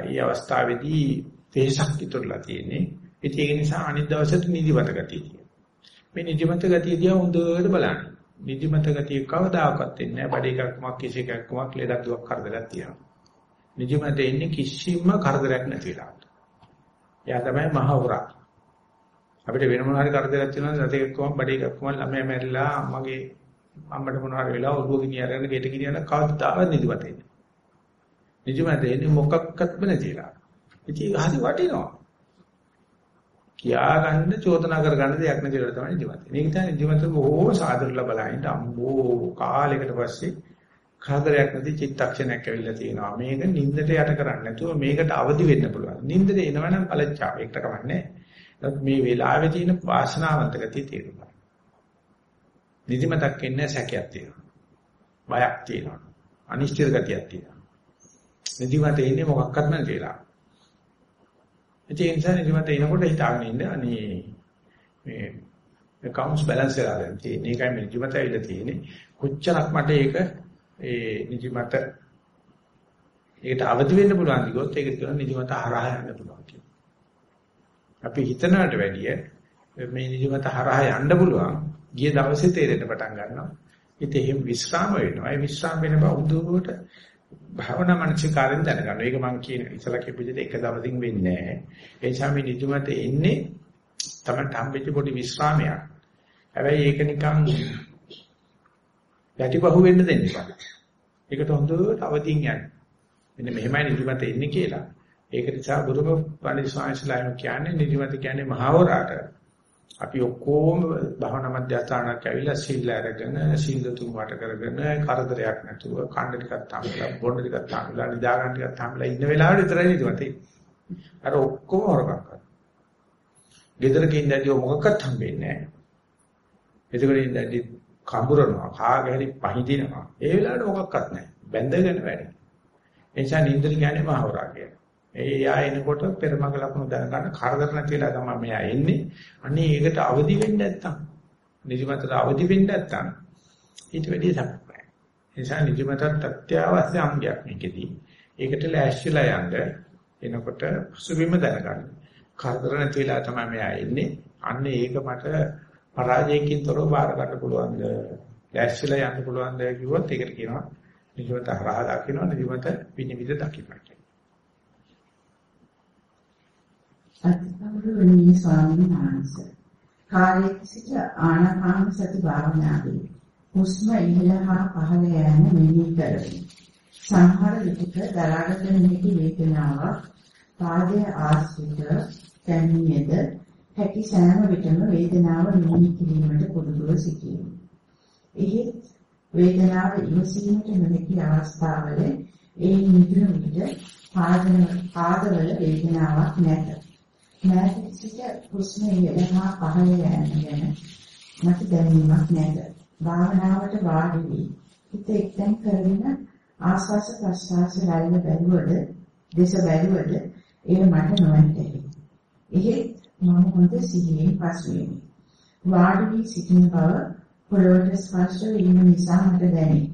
ඒ අවස්ථාවේදී තේසක් ඉතුරුලා තියෙන්නේ. ඉතින් ඒක නිසා අනිත් දවසට නිදිමත ගතිය තියෙනවා. මේ නිදිමත ගතිය දිහා හොඳට බලන්න. නිදිමත ගතිය කවදාකවත් එන්නේ නැහැ. බඩ එකක්මක් කිසි එකක්මක් ලෙඩක් දුක් කරදරයක් තියෙනවා. නිදිමත එන්නේ කිසිම කරදරයක් නැති වෙලාවට. එයා තමයි මහ උරා. අපිට වෙන මොනවා හරි කරදරයක් තියෙනවා රට එක්කම බඩ එකක්ම ළමයා මැරිලා අම්මගේ අම්මට මොනවා හරි වෙලා ඔළුව ගිනිය අරගෙන ගෙට ගිනියන කවදාවත් නිදිමත එන්නේ. නිදිමත එන්නේ මොකක්වත්ම නැතිලා. ඉතින් හරි වටිනවා. කියා ගන්න චෝදනා කර ගන්න දෙයක් නැතිලා තමයි නිදිමත. මේක තමයි නිදිමත බොහෝ සාදරලා බලහින්න අම්බෝ කාලයකට පස්සේ කරදරයක් නැති චිත්තක්ෂණයක් ඇවිල්ලා තියෙනවා. මේක නින්දට යට කරන්නේ නැතුව මේකට අවදි වෙන්න පුළුවන්. නින්දට එනවනම් පළච්චා ඒකට කවන්නේ. මේ වෙලාවේ තියෙන වාසනාවන්ත ගතිය තේරුණා. නිදිමතක් එන්නේ සැකයක් තියෙනවා. බයක් තියෙනවා. අනිශ්චිත ගතියක් තියෙනවා. නිදිමත එන්නේ මොකක්වත් නැති වෙලා. ඒ නිසා නිදිමත එනකොට හිතාගෙන ඉන්න අනේ මේ accounts balance එකලා දැන් තියෙන. ඒකයි මේ නිදිමත ඇවිල්ලා තියෙන්නේ. කොච්චරක් මට ඒක ඒ නිදිමත ඒකට අවදි වෙන්න පුළුවන් දිගොත් ඒක කියන නිදිමත හරහා යන්න පුළුවන් කියලා. අපි හිතනකට වැඩිය මේ නිදිමත හරහා යන්න පුළුවන් ගිය දවසේ තේරෙන්න පටන් ගන්නවා. ඉතින් එහෙම විස්්‍රාම වෙනවා. ඒ විස්්‍රාම වෙන බව උදුවට භාවනා මනසිකාරයෙන් දැනගන්න. ඒක මම කියන ඉතලා කියපු විදිහට එක දවසින් වෙන්නේ නැහැ. ඒ නිසා මේ නිදිමත එන්නේ තමයි හම්බෙච්ච පොඩි විස්්‍රාමයක්. හැබැයි ඒක නිකන් යටිපහුව වෙන්න දෙන්න එපා. ඒකට හොඳට අවදිින් යන්න. මෙන්න මෙහෙමයි නිදිමත එන්නේ කියලා. ඒක නිසා බුදුම පරිසවාංශලායම කියන්නේ නිදිමත කියන්නේ මහවරාට. අපි ඔක්කොම භවනා මධ්‍යස්ථානක් ඇවිල්ලා සීල් අරගෙන සීල් තුන් වට කරගෙන කරදරයක් නැතුව කණ්ඩ ටිකක් තාමලා බොණ්ඩ ටිකක් තාමලා නිදා ගන්න ටිකක් තාමලා ඉන්න වෙලාවට විතරයි නිදිමත අර ඔක්කොම හොරකම් කරනවා. ගෙදරක ඉඳදී මොකක්වත් හම්බෙන්නේ නැහැ. එතකොට ඉඳදී කඹරනවා කාගේ හරි පහදිනවා. ඒ වෙලාවට මොකක්වත් නැහැ. බැඳගෙන වැඩ. ඒ නිසා නින්දර කියන්නේ මහවරා කියලා. ඒ යා එනකොට පෙරමග ලකුණු දැනගන්න කරදර නැතිලා තමයි මෙයා එන්නේ. අනේ ඒකට අවදි වෙන්නේ නැත්තම් නිදිමතට අවදි වෙන්නේ නැත්තම් ඊට වැඩිය සපක් ඒ නිසා නිදිමතත් අත්‍යවශ්‍ය අංගයක් මේකෙදී. ඒකට ලෑස්තිලා යන්න එනකොට සුබිම දැනගන්න. කරදර නැතිලා තමයි මෙයා එන්නේ. අන්න ඒක මට පරාජයකින් තොරව බාර ගන්න පුළුවන්ද? ලෑස්තිලා යන්න පුළුවන්ද කිව්වොත් ඒකට කියනවා නිදිමත හරහා දකින්න නිදිමත විනිවිද දකින්න. අතිගෞරවනීය ස්වාමීන් වහන්සේ කාලයේ සිට ආනාපාන සති භාවනාවේ හුස්ම ඉහළ හා පහළ යෑම මෙනෙහි කරමි. සංහාර විටක දරාගත නොහැකි වේදනාවක් පාදයේ ආශ්‍රිත දැනියද හැකි සෑම විටම වේදනාව මෙනෙහි කිරීමට පුරුදුව සිටිමි. එහි වේදනාව ඉවසීමට නොහැකි අවස්ථාවල ඒ නිදුන විට පාදවල වේදනාවක් නැත. මෑත සිට හුස්ම ඉහළහා පහළ යෑම ගැන මට දැනීමක් නැත. භාවනාවට වාඩි වී හිත එක්තෙන් කරගෙන ආස්වාස ප්‍රස්වාස රැල්ල බැලුවද දේශ බැලුවද එය මට නොවැටහි. එහෙත් මම හොඳ සිහියෙන් පසුවෙමි. වාඩි වී සිටින බව පොළොවට ස්පර්ශ වීම නිසා මට දැනේ.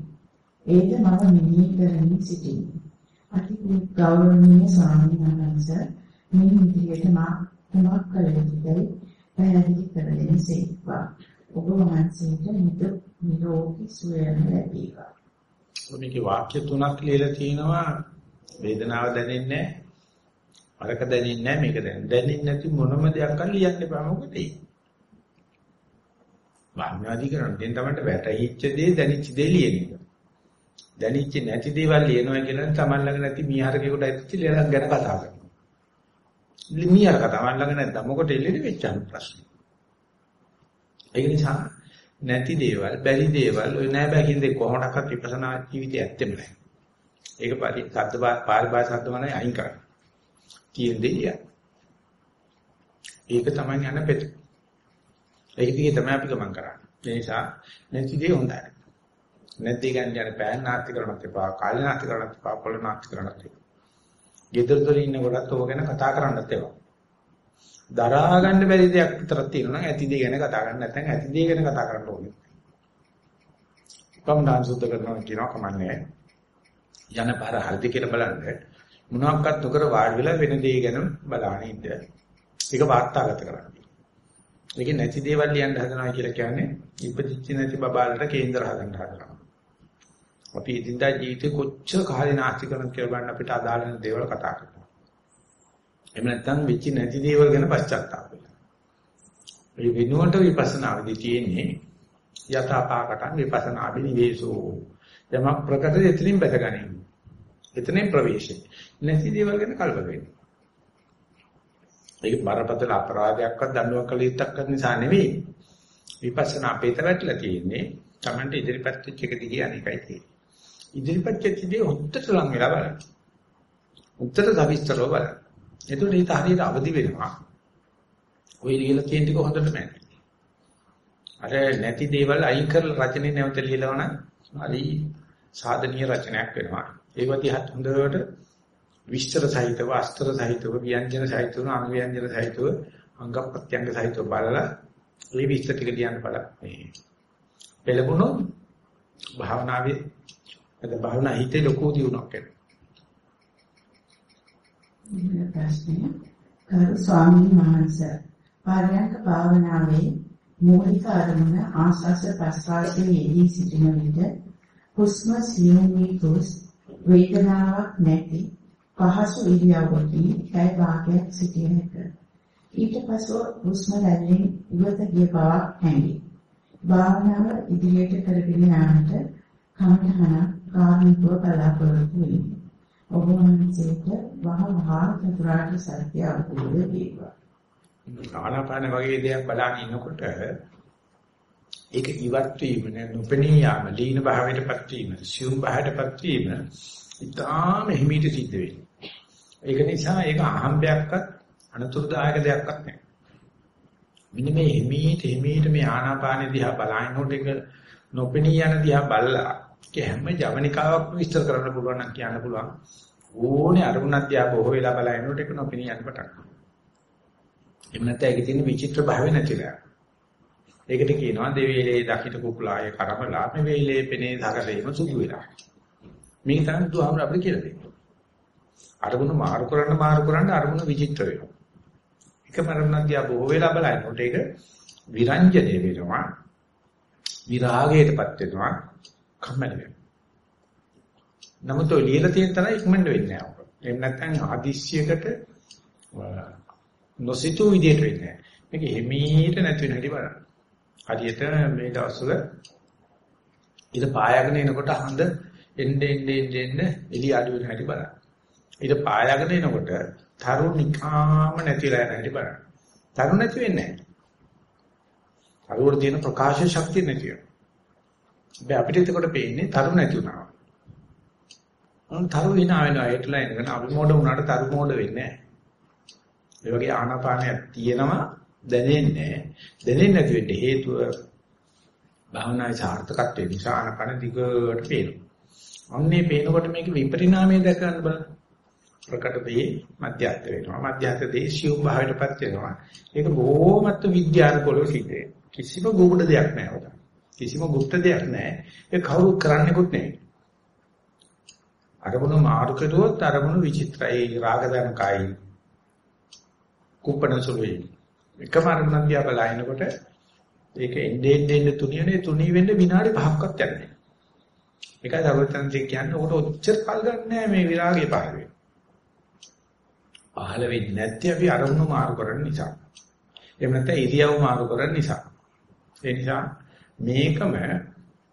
ඒද මම මෙනෙහි කරමින් සිටිමි. අති ගෞරවනීය ස්වාමීන් වහන්සේ මේ විදිහට මා කුමක් කළ යුතුදයි පැහැදිලි කර දෙන්නේසේක්වා. ඔබ වහන්සේට නිදුක් නිරෝගී සුවය ලැබේවා. මේකේ වාක්‍ය තුනක් ලියලා තිනවා වේදනාව දැනෙන්නේ නැහැ. අරක දැනෙන්නේ නැහැ මේක දැනෙන්නේ. දැනෙන්නේ නැති මොනම දෙයක් අර ලියන්න එපා මොකද ඒ. භාවනාදි කරන්නේ තමයි වැටහිච්ච දේ දැනෙච්ච දේ ලියන එක. දැනෙච්ච නැති දේවල් ලියනවා කියලා තමන් ළඟ නැති මීහරකේකට ඇතිච්ච ලේලක් ගැන කතා කරනවා. මීහරක තමන් ළඟ නැත්නම් මොකට එල්ලෙන්නේ වෙච්චාන ප්‍රශ්නේ. ඒ නිසා නැති දේවල්, බැරි දේවල් ඔය නෑ බෑ කියන දේ කොහොමඩක්වත් විපස්සනා ජීවිතය ඇත්තෙම නෑ. ඒක පරි සද්ද පාරිභාෂ සද්ද මනයි අයින් කරන්න. කියන දේ ඒක තමයි යන පෙත. ඒක දිගේ තමයි අපි ගමන් කරන්නේ. ඒ නිසා නැති දේ හොඳයි. නැති ගන්න යන පෑන් නාස්ති කරනත් එපා, කාලේ නාස්ති කරනත් එපා, පොළ නාස්ති කරනත් එපා. ගෙදර දොරේ ඉන්න කොටත් ඕක ගැන කතා කරන්නත් එපා. දරා ගන්න බැරි දෙයක් විතරක් තියෙනවා නම් ඇති දේ ගැන කතා කරන්න නැත්නම් ඇති දේ ගැන කතා කරන්න ඕනේ. කම්දාන් සුද්ධ කරනවා කියනවා කමන්නේ. යන පාර හරිද කියලා බලන්න මොනවාක්වත් නොකර වාඩි වෙලා වෙන දේ ගැන බලාගෙන ඉන්න. ඒක වාර්තාගත කරන්න. ඒක නැති දේවල් ලියන්න හදනවා කියලා කියන්නේ ඉපදිච්ච නැති බබාලට කේන්දර හදන්න හදනවා. අපි ඉදින්දා ජීවිතේ කොච්චර කාලේ නාස්ති කරන කියලා බලන්න අපිට අදාළ වෙන දේවල් කතා කරනවා. එහෙම නැත්නම් වෙච්ච නැති දේවල් ගැන පශ්චාත්තාප වෙනවා. මේ විනුවට විපස්සනාවේදී තියෙන්නේ යථාපාකටන් විපස්සනා අභිනිවේෂෝ. යම ප්‍රකට දෙතලින් බැසගනින්න. එතනින් ප්‍රවේශය. නැති දේවල් ගැන කල්ප වෙන්න. ඒක බරපතල අපරාධයක්වත් දඬුවම් කළ යුත්තක් කරන නිසා නෙවෙයි. විපස්සනා අපේත වැටලා තියෙන්නේ Tamante ඉදිරිපත් වෙච්ච එක දිගේ අනිකයි තියෙන්නේ. ඉදිරිපත් වෙච්ච දේ හොත්තට ලං වෙලා බලන්න. උත්තර සවිස්තරව බලන්න. එතකොට හිත හරියට අවදි වෙනවා. ඔය ලියලා තියෙන ටික හොඳටම ඇති. අර නැති දේවල් අයින් කරලා රචනයේ නැවත ලියලා නම් හරි සාධනීය රචනයක් වෙනවා. ඒව දිහත් හොඳට විස්තර සහිතව, අස්තර සහිතව, ව්‍යංජන සහිතව, අනුව්‍යංජන සහිතව, අංග ප්‍රත්‍යංග සහිතව බලලා මේ විස්තර ටික ලියන්න බලන්න. මේ පෙළඹුණොත් භාවනාවේ අද භාවනා හිතේ ලොකු දියුණුවක් එනවා. ඊළඟ ප්‍රශ්නය කරු ස්වාමීන් වහන්සේ පාරයන්ක භාවනාවේ මූලික අරමුණ ආස්වාස ප්‍රස්වාසයේ යෙදී සිටින විට හුස්ම සියුම් වී ගොස් වේදනාවක් නැති පහසු ඉරියව්වකින් කය භාගයක් සිටිය හැක. ඊට පසුව හුස්ම රැල්ලෙන් ඉවත ගිය බවක් හැඟේ. භාවනාව ඉදිරියට කරගෙන යාමට කමඨහන කාර්මිකව බලාපොරොත්තු වෙමි. ඔබ වහන්සේට වහවහා චතුරාර්ය සත්‍ය අවබෝධ වේවා. ආනාපාන වගේ දෙයක් බලන ඉන්නකොට ඒක ඉවත් වීම නොපෙනී යාම ලීන භාවයටපත් වීම සියුම් භාවයටපත් වීම ඉතාම හිමීට සිද්ධ වෙනවා. ඒක නිසා ඒක අහම්බයක්වත් අනතුරුදායක දෙයක්වත් නැහැ. මෙන්න මේ හිමීට හිමීට මේ ආනාපාන දිහා බලනකොට ඒක නොපෙනී යන දිහා බලලා ඒක හැම ජවනිකාවක්ම විස්තර කරන්න පුළුවන් නම් කියන්න පුළුවන්. ඕනේ අරමුණක් දිහා බොහෝ වෙලා බලනකොට ඒක නොපෙනී යන පටන් ගන්නවා. එහෙම නැත්නම් ඒකේ තියෙන විචිත්‍ර භාවය නැතිලා. ඒකට කියනවා දෙවේලේ දකිට කුකුලාය කරබලා මේ වේලේ පෙනේ දරදේම සුදු වෙලා. මේක තමයි දුහම අපිට කියලා දෙන්නේ. අරමුණ මාරු කරන්න මාරු කරන්න අරමුණ විචිත්‍ර වෙනවා. එකම අරමුණක් දිහා බොහෝ වෙලා බලනකොට ඒක විරංජනේ වෙනවා. විරාගයටපත් වෙනවා. කම්මැලි වෙනවා. නමුත් ඔය ලියලා තියෙන තරම් ඉක්මනට වෙන්නේ නැහැ. එහෙම නැත්නම් ආදිශ්‍යයකට නොසිතූ විදියට වෙන්නේ නැහැ. මේක හිමීට නැති වෙන හැටි බලන්න. හරියට මේ දවස්වල ඉත පායගෙන එනකොට හඳ එන්නේ එන්නේ එන්නේ එළි අඩු වෙන හැටි බලන්න. ඊට පායගෙන එනකොට තරු නිකාම නැතිලා යන හැටි බලන්න. තරු නැති වෙන්නේ නැහැ. තරුවර තියෙන ප්‍රකාශ ශක්තිය නැති වෙනවා. හැබැයි අපිට එතකොට පේන්නේ තරු නැති වුණා. උන් තරු hina වෙනවා ඒටලා එනකන අපි මොඩ වුණාට තරු මොඩ වෙන්නේ නැහැ. ඒ වගේ ආනාපානයක් තියෙනවා දැනෙන්නේ දැනෙන්නේ නැති වෙන්න හේතුව භාවනාවේ සාර්ථකත්වය නිසා ආනාපාන දිගට පේනවා. අන්නේ පේනකොට මේක විපරිණාමය දැක ගන්න බලන්න. ප්‍රකට දේ මධ්‍යස්ථ වෙනවා. මධ්‍යස්ථ දේ සියුම් භාවයටපත් වෙනවා. ඒක බොහෝමත්ව විද්‍යානුකූලව සිද්ධ වෙනවා. කිසිම ගුබුඩ දෙයක් නැහැ කිසිම গুপ্ত දෙයක් නැහැ. ඒ කවුරු කරන්නෙකුත් නෙවෙයි. අරමුණු මාරු කරුවොත් අරමුණු විචිත්‍රයි රාගදනකයි කුප්පණ සුළුයි. එකම අරමුණක් දිහා බලනකොට ඒක එන්නේ එන්නේ තුනියනේ තුනී වෙන්න විනාඩි 5ක්වත් යන්නේ නැහැ. ඒකයි සර්වඥාන්සේ කියන්නේ උකට ඔච්චර කල් ගන්නෑ මේ විරාගය පහළ වෙන්න. පහළ වෙන්නේ නැති අපි අරමුණු මාරු කරන නිසා. එහෙම නැත්නම් ඉරියව් මාරු කරන නිසා. ඒ නිසා මේකම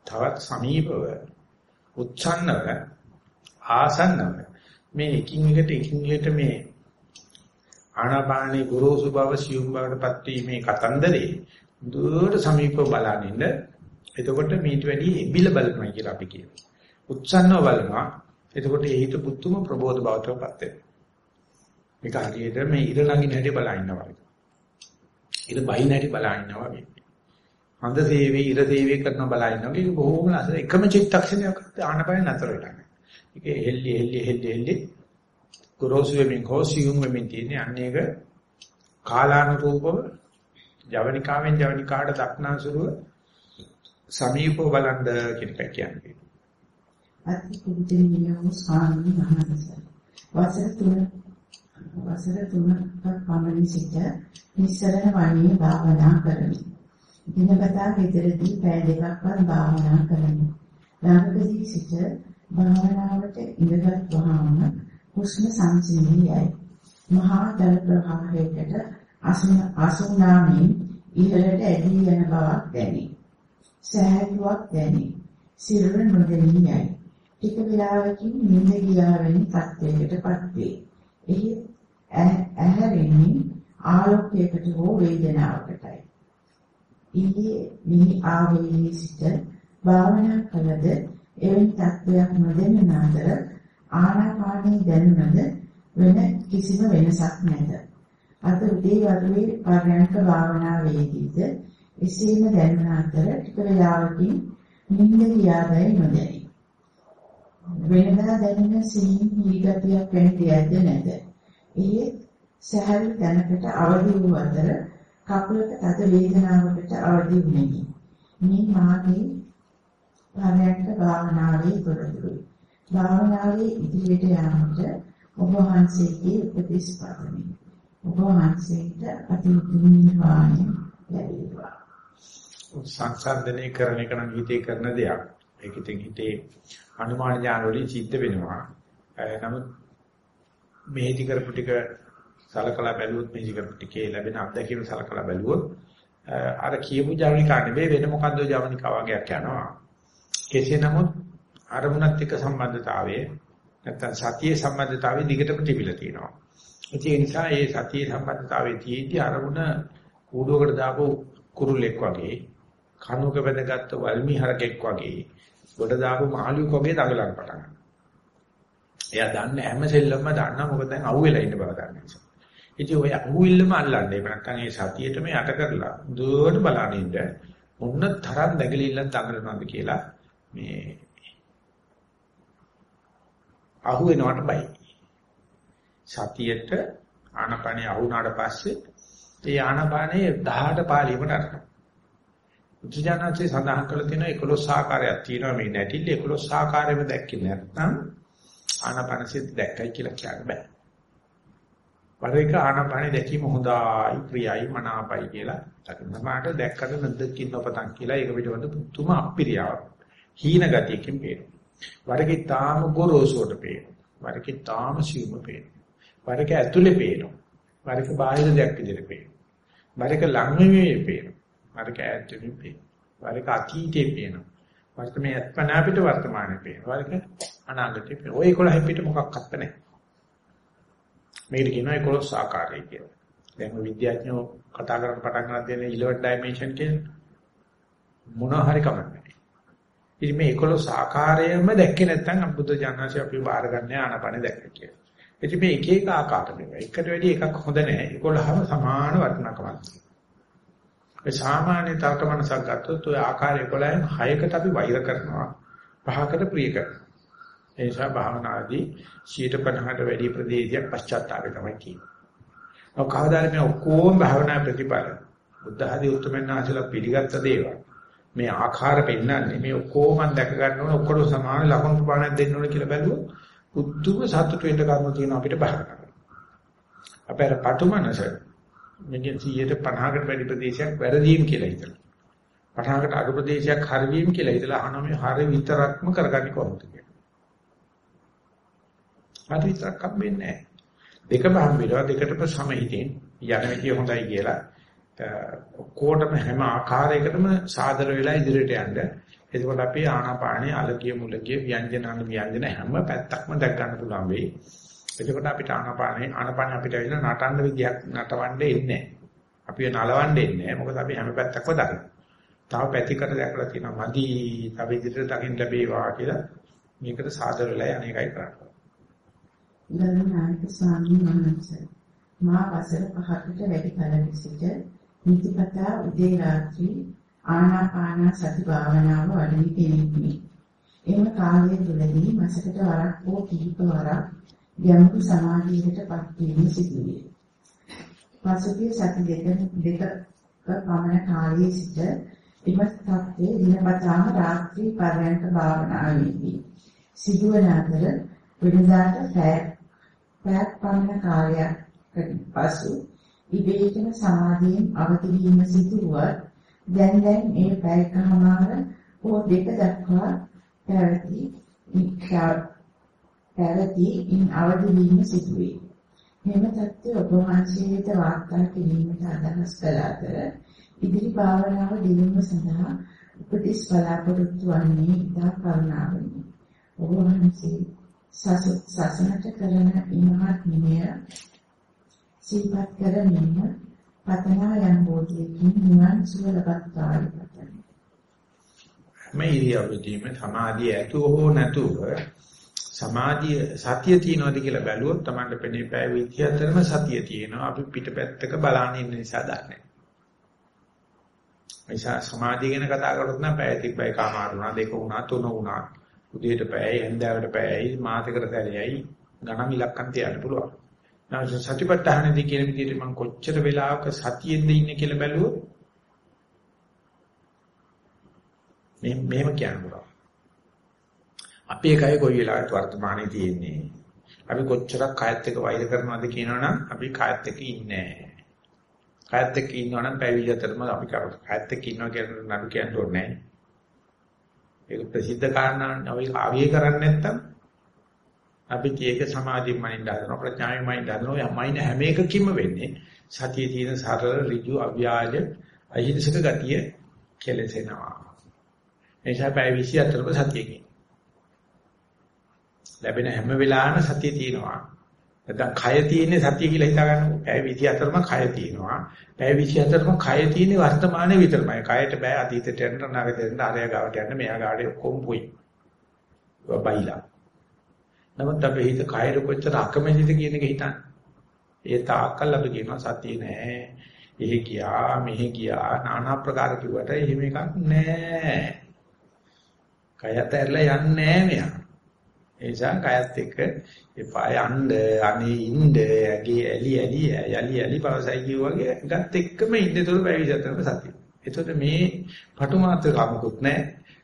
තවත් සමීපව උච්ඡන්නව ආසන්නව මේ එකින් එකට එකින් එකට මේ ආනාපානී ගුරුසු බව සියුම් බවටපත් වීමේ කතන්දරේ දුරට සමීපව බලනින්න එතකොට මීට වැඩි එබිල බලනවා කියලා අපි කියනවා. උත්සන්නව බලනවා. එතකොට ඒ හිත පුතුම ප්‍රබෝධ බවටපත් වෙනවා. මේක හරියට මේ ඉර නගින හැටි බලා ඉන්නවා වගේ. ඉර බයින් හැටි බලා ඉන්නවා වගේ. හඳ සේවයේ ඉර සේවයේ කරන බලා ඉන්නවා. ඒක බොහොම ලස්සන එකම චිත්තක්ෂණයක් ආනපන නතර වෙලා නැහැ. ඒක හෙල්ලි හෙල්ලි හෙල්ලි හෙල්ලි ගොරෝසු වෙමින් හොසියුම් වෙමින් තියෙන අනේක කාලානුරූපව ජවනිකාවෙන් ජවනිකාට දක්නාසුරුව සමීපව බලන්න කියන එක කියන්නේ. අති කුජිනියෝ ස්වාමීන් වහන්සේ. වසර තුන වසර තුනක් පමණ සිට නිස්සරණ වණේ භාවනා කරමි. දිනපතා ගෙදරදී පැය දෙකක්වත් භාවනා කරමි. ළඟදී සිට භාවනාවට ඉඳගත් වහාම හුස්ම සංසිඳී යයි. මහා ජල ප්‍රවාහයකට අසුනාමින් ඉහළට ඇදී යන බවක් දැනේ. සෑහලුවක් දැනේ. සිරුර නොදෙනී යයි. ටික වේලාවකින් නිින්ද ගියා වැනි තත්ත්වයකටපත් වේ. එහි ඇහැරෙන්නේ ආලෝකයකට හෝ වේදනාවකටයි. ඊයේ මේ ආවේලී සිට භාවනා කළද එවැනි තත්ත්වයක් නොදෙන අතර ආනාපානයේ දැනුණද වෙන කිසිම වෙනසක් නැත. අද උදේ වරුවේ පරයන්ක භාවනාවේදීද එසේම දැනුණ අතර ටික වේලාවකින් නිින්ද ගියාදයි නොදැනේ. වෙනදා දැනෙන සිහින් හිගතියක් වෙන දෙයක්ද නැද. ඒ සහැල් දැනකට අවදි වූ අතර කකුලක තද වේදනාවකට අවදි වුනේමි. මේ මාගේ පරයන්ක භාවනාවේ තොරතුරුයි. භාවනාවේ ඉදිරියට යාමට ඔබ වහන්සේගේ උපදෙස් පතමි. ඔබ වහන්සේට අති උතුම් නිර්වාණය ලැබේවා. සංසන්දනය කරන එක නම් හිතේ කරන දෙයක්. ඒක ඉතින් හිතේ අනුමාන ඥාන වලින් සිද්ධ වෙනවා. නමුත් මෙහෙදි කරපු ටික සලකලා බැලුවොත් මෙහෙදි කරපු ටිකේ ලැබෙන අත්දැකීම් සලකලා බැලුවොත් අර කියපු ජවනිකා නෙවෙයි වෙන මොකද්ද ජවනිකා වගේක් යනවා. කෙසේ නමුත් අරමුණත් එක්ක සම්බන්ධතාවයේ නැත්නම් සතියේ සම්බන්ධතාවයේ දිගටම තිබිලා තියෙනවා. ඒ නිසා මේ සතියේ සම්බන්ධතාවයේ තියෙද්දි අරමුණ කූඩුවකට දාපු කුරුල්ලෙක් වගේ කණුක බැඳගත්තු වල්මි හරකෙක් වගේ ගොඩ දාපු මාළුවෙක් වගේ දඟලන්න පටන් ගන්නවා. එයා දන්නේ හැම සෙල්ලම්ම දන්නා මොකද දැන් අහුවෙලා ඉන්න බව දන්න නිසා. ඉතින් ඔය අහුවිල්ලම අල්ලන්නේ. එහෙම නැත්නම් මේ සතියේටම යට කරලා දුවට බලනින්න මොන තරම් දැගලිල්ලක් දඟලනවද කියලා මේ අහු වෙනවට බයි. සතියට ආනපනේ අහුනාට පස්සේ ඒ ආනපනේ 18 පාළියකට අරනවා. උචජානන්සේ සඳහන් කළ තියෙන 11 ආකාරයක් තියෙනවා මේ නැටිල්ල 11 ආකාරයෙම දැක්කේ නැත්නම් ආනපනසිත දැක්කයි කියලා කියන්න බෑ. වරේක ආනපනේ දැකීම හොඳයි ප්‍රියයි මනාපයි කියලා. සමහරට දැක්කට නැද්දකින් නොපතන් කියලා ඒක පිටවද පුතුම අප්පිරියාවක්. හීන ගතියකින් පේනවා. වරකේ තාම ගොරෝසුවට පේනවා. වරකේ තාම සිවුම පේනවා. වරක ඇතුලේ පේනවා. වරක බාහිර දෙයක් විදිහට පේනවා. වරක ලං වෙමේ පේනවා. වරක ඈත් වෙමින් පේනවා. වරක අතීතේ පේනවා. වරක මේ අත්පන අපිට වර්තමානයේ පේනවා. වරක අනාගතේ පේනවා. ඔය 11 පිට මොකක්වත් නැහැ. මේකට කියනවා 11 ආකාරය කියලා. දැන් විද්‍යාඥයෝ කතා කරලා පටන් ගන්න දෙන 11 dimension කියන මොනවා හරි කමන්නේ. ඉතින් මේ 11 ආකාරයෙන්ම දැක්කේ නැත්නම් අබුද්ධ ඥානශය අපි බාරගන්නේ ආනපන දැක්ක කියලා. ඉතින් මේ එක එක ආකාර නෙවෙයි. එකට වැඩි එකක් හොඳ නැහැ. 11ම සමාන වටිනාකමක් ඒ සාමාන්‍ය තර්ක මනසක් ගත්තොත් ඔය ආකාර 11න් 6කට අපි වෛර කරනවා. පහකට ප්‍රිය කරනවා. ඒ නිසා භාවනාදී 150ට වැඩි ප්‍රදේශයක් පශ්චාත්තාපය තමයි කියන්නේ. ඔව් කවදාද මේ ඔක්කොම භාවනා ප්‍රතිපල බුද්ධ ආදී උත්තරමයන් ආශලා පිළිගත්ත දේවල්. මේ ආකාර පෙන්වන්නේ මේ ඔක්කොම දැක ගන්න ඕන ඔක්කොම සමාන ලකුණු ප්‍රමාණයක් දෙන්න ඕන කියලා බැලුවොත් පුදුම සතුට වෙන්න කර්ම තියෙන අපිට බහර කරනවා. අපේ අර පටුමනස මෙන්න 150කට වැඩි ප්‍රදේශයක් වැරදීම් කියලා හිතනවා. පටහකට අඩු ප්‍රදේශයක් හරිවීම කියලා හිතලා අහන මේ හරිය විතරක්ම කරගන්නේ කොහොමද කියලා. හරි විතරක් හම්බෙන්නේ නැහැ. දෙකම හම්බෙලා දෙකටම සමහිතින් යන විදිය හොඳයි කියලා ඔක්කොටම හැම ආකාරයකටම සාදර වෙලා ඉදිරියට යන්න. එතකොට අපි ආනාපානිය අලගිය මුලගිය ව්‍යංජන අනු ව්‍යංජන හැම පැත්තක්ම දැක් ගන්න පුළුවන් වෙයි. එතකොට අපිට ආනාපානිය ආනාපානිය අපිට වෙන නටන්න විදියක් නටවන්න ඉන්නේ අපි නලවන්න ඉන්නේ මොකද අපි හැම පැත්තක්ම දකිනවා. තව පැතිකඩ දැකලා තියෙනවා මදි තව ඉදිරියට දකින්න ලැබේවා කියලා මේකට සාදර වෙලා අනේකයි කරන්නේ. ගරුනායක ස්වාමීන් වහන්සේ මා වසර 5කට වැඩි කාලයක සිට නිතිපතා උදේ රාත්‍රී ආනාපාන සති භාවනාව වඩන කෙනෙක්මි. එම කාලය තුළදී මාසකට වරක් හෝ කිහිප වරක් ගැඹුරු සමාධියකටපත් වීම සිදුවේ. පසුගිය සති දෙක දෙක පමණ කාලයේ සිට එම තත්ත්වයේ දිනපතාම රාත්‍රී පරයන්ක භාවනාවේදී සිදුවන අතර වෙනදාට පැයක් පමණ කාලයක් පසු ඉබේටම සමාධියෙන් අවදි වීම සිදුවත් දැන් දැන් ඒ පැයකමාර හෝ දෙක දක්වා පැවති පැවති ඉන් අවදි වීම සිදුවේ. මෙම தත්ත්වය ඔබ වහන්සේට වාර්තා කිරීමට අදහස් කළ අතර ඉදිරි භාවනාව දියුණුව සඳහා උපදෙස් බලාපොරොත්තු වන්නේ ඉතා කරුණාවෙනි. ඔබ වහන්සේ සසනට කරන ඉමහත් නිමය සිහිපත් කරමින් පතනා යම් බෝධියකින් නිවන් සුව ලබත්වායි පතමි. මේ ඉරියව්වදීම සමාධිය ඇතුව හෝ නැතුව සමාධිය සතිය තියනවාද කියලා බැලුවොත් Tamanට පෙනේ පෑ විද්‍යාවතරම සතිය තියෙනවා. අපි පිටපැත්තක බලන්න ඉන්න නිසා දන්නේ. නිසා සමාධිය ගැන කතා කරොත් නම් පැය තිබ්බයි කාමාරුණා දෙක වුණා තුන වුණා. උදේට පැයයි හන්දෑවට පැයයි මාසෙකට සැරේයි ගණන් ඉලක්කම් තියන්න පුළුවන්. නැවත සතිපට්ඨානදී කියන විදිහට මම කොච්චර වෙලාවක සතියෙන්ද ඉන්නේ කියලා බැලුවොත් මේ මෙහෙම කියන්න පුළුවන්. අපේ කය කොයි වෙලාවට වර්තමානයේ තියෙන්නේ. අපි කොච්චරක් කායත් එක්ක වෛර කරනවද කියනවනම් අපි කායත් එක්ක ඉන්නේ නැහැ. කායත් එක්ක ඉන්නවනම් පැවිදි අතරම අපි කායත් එක්ක ඉන්නවා කියන නඩු කියන්න ඕනේ නැහැ. ඒක ප්‍රසිද්ධ කාරණා ඔය ආවිය කරන්නේ නැත්තම් අපි කීයක සමාධියෙන් මනින්න හදනවා ප්‍රඥාවෙන් මනින්න හදනවා. යමයින හැම එකකින්ම වෙන්නේ සතියේ තියෙන සරල ඍජු අව්‍යාජ අහිංසක ගතිය කෙලෙසෙනවා. එනිසා පැය 24ම සතියකින්. ලැබෙන හැම වෙලාවෙම සතිය තියෙනවා. නැත්නම් කය තියෙන්නේ සතිය කියලා හිතා ගන්නකො පැය 24ම කය තියෙනවා පැය 24ම කය තියෙන්නේ වර්තමානයේ විතරමයි කයට බෑ අතීතයට යන්න අනාගතයට යන්න ආරය ගාවට යන්න මෙයා ගාවට ඔක්කොම පොයි බයිලා නමුත් අපේ හිත කයර කොච්චර අකමැතිද කියන එක හිතන්න. ඒ තාක්කල් අපි කියනවා සතිය නෑ. එහෙ ගියා මෙහෙ ගියා নানা ප්‍රකාර කිව්වට එහෙම එකක් නෑ. කයත් ඇරලා යන්නේ නෑ මෙයා. ඒ නිසා කයත් එක්ක එපා යන්න අනේ ඉන්න ඇගේ ඇලි ඇලි යලි යලි පවසයි කියවගේ ගත් එක්කම ඉන්නතොර පැවිදි සතිය. එතකොට මේ පටු මාත්‍ර කමකුත් නෑ.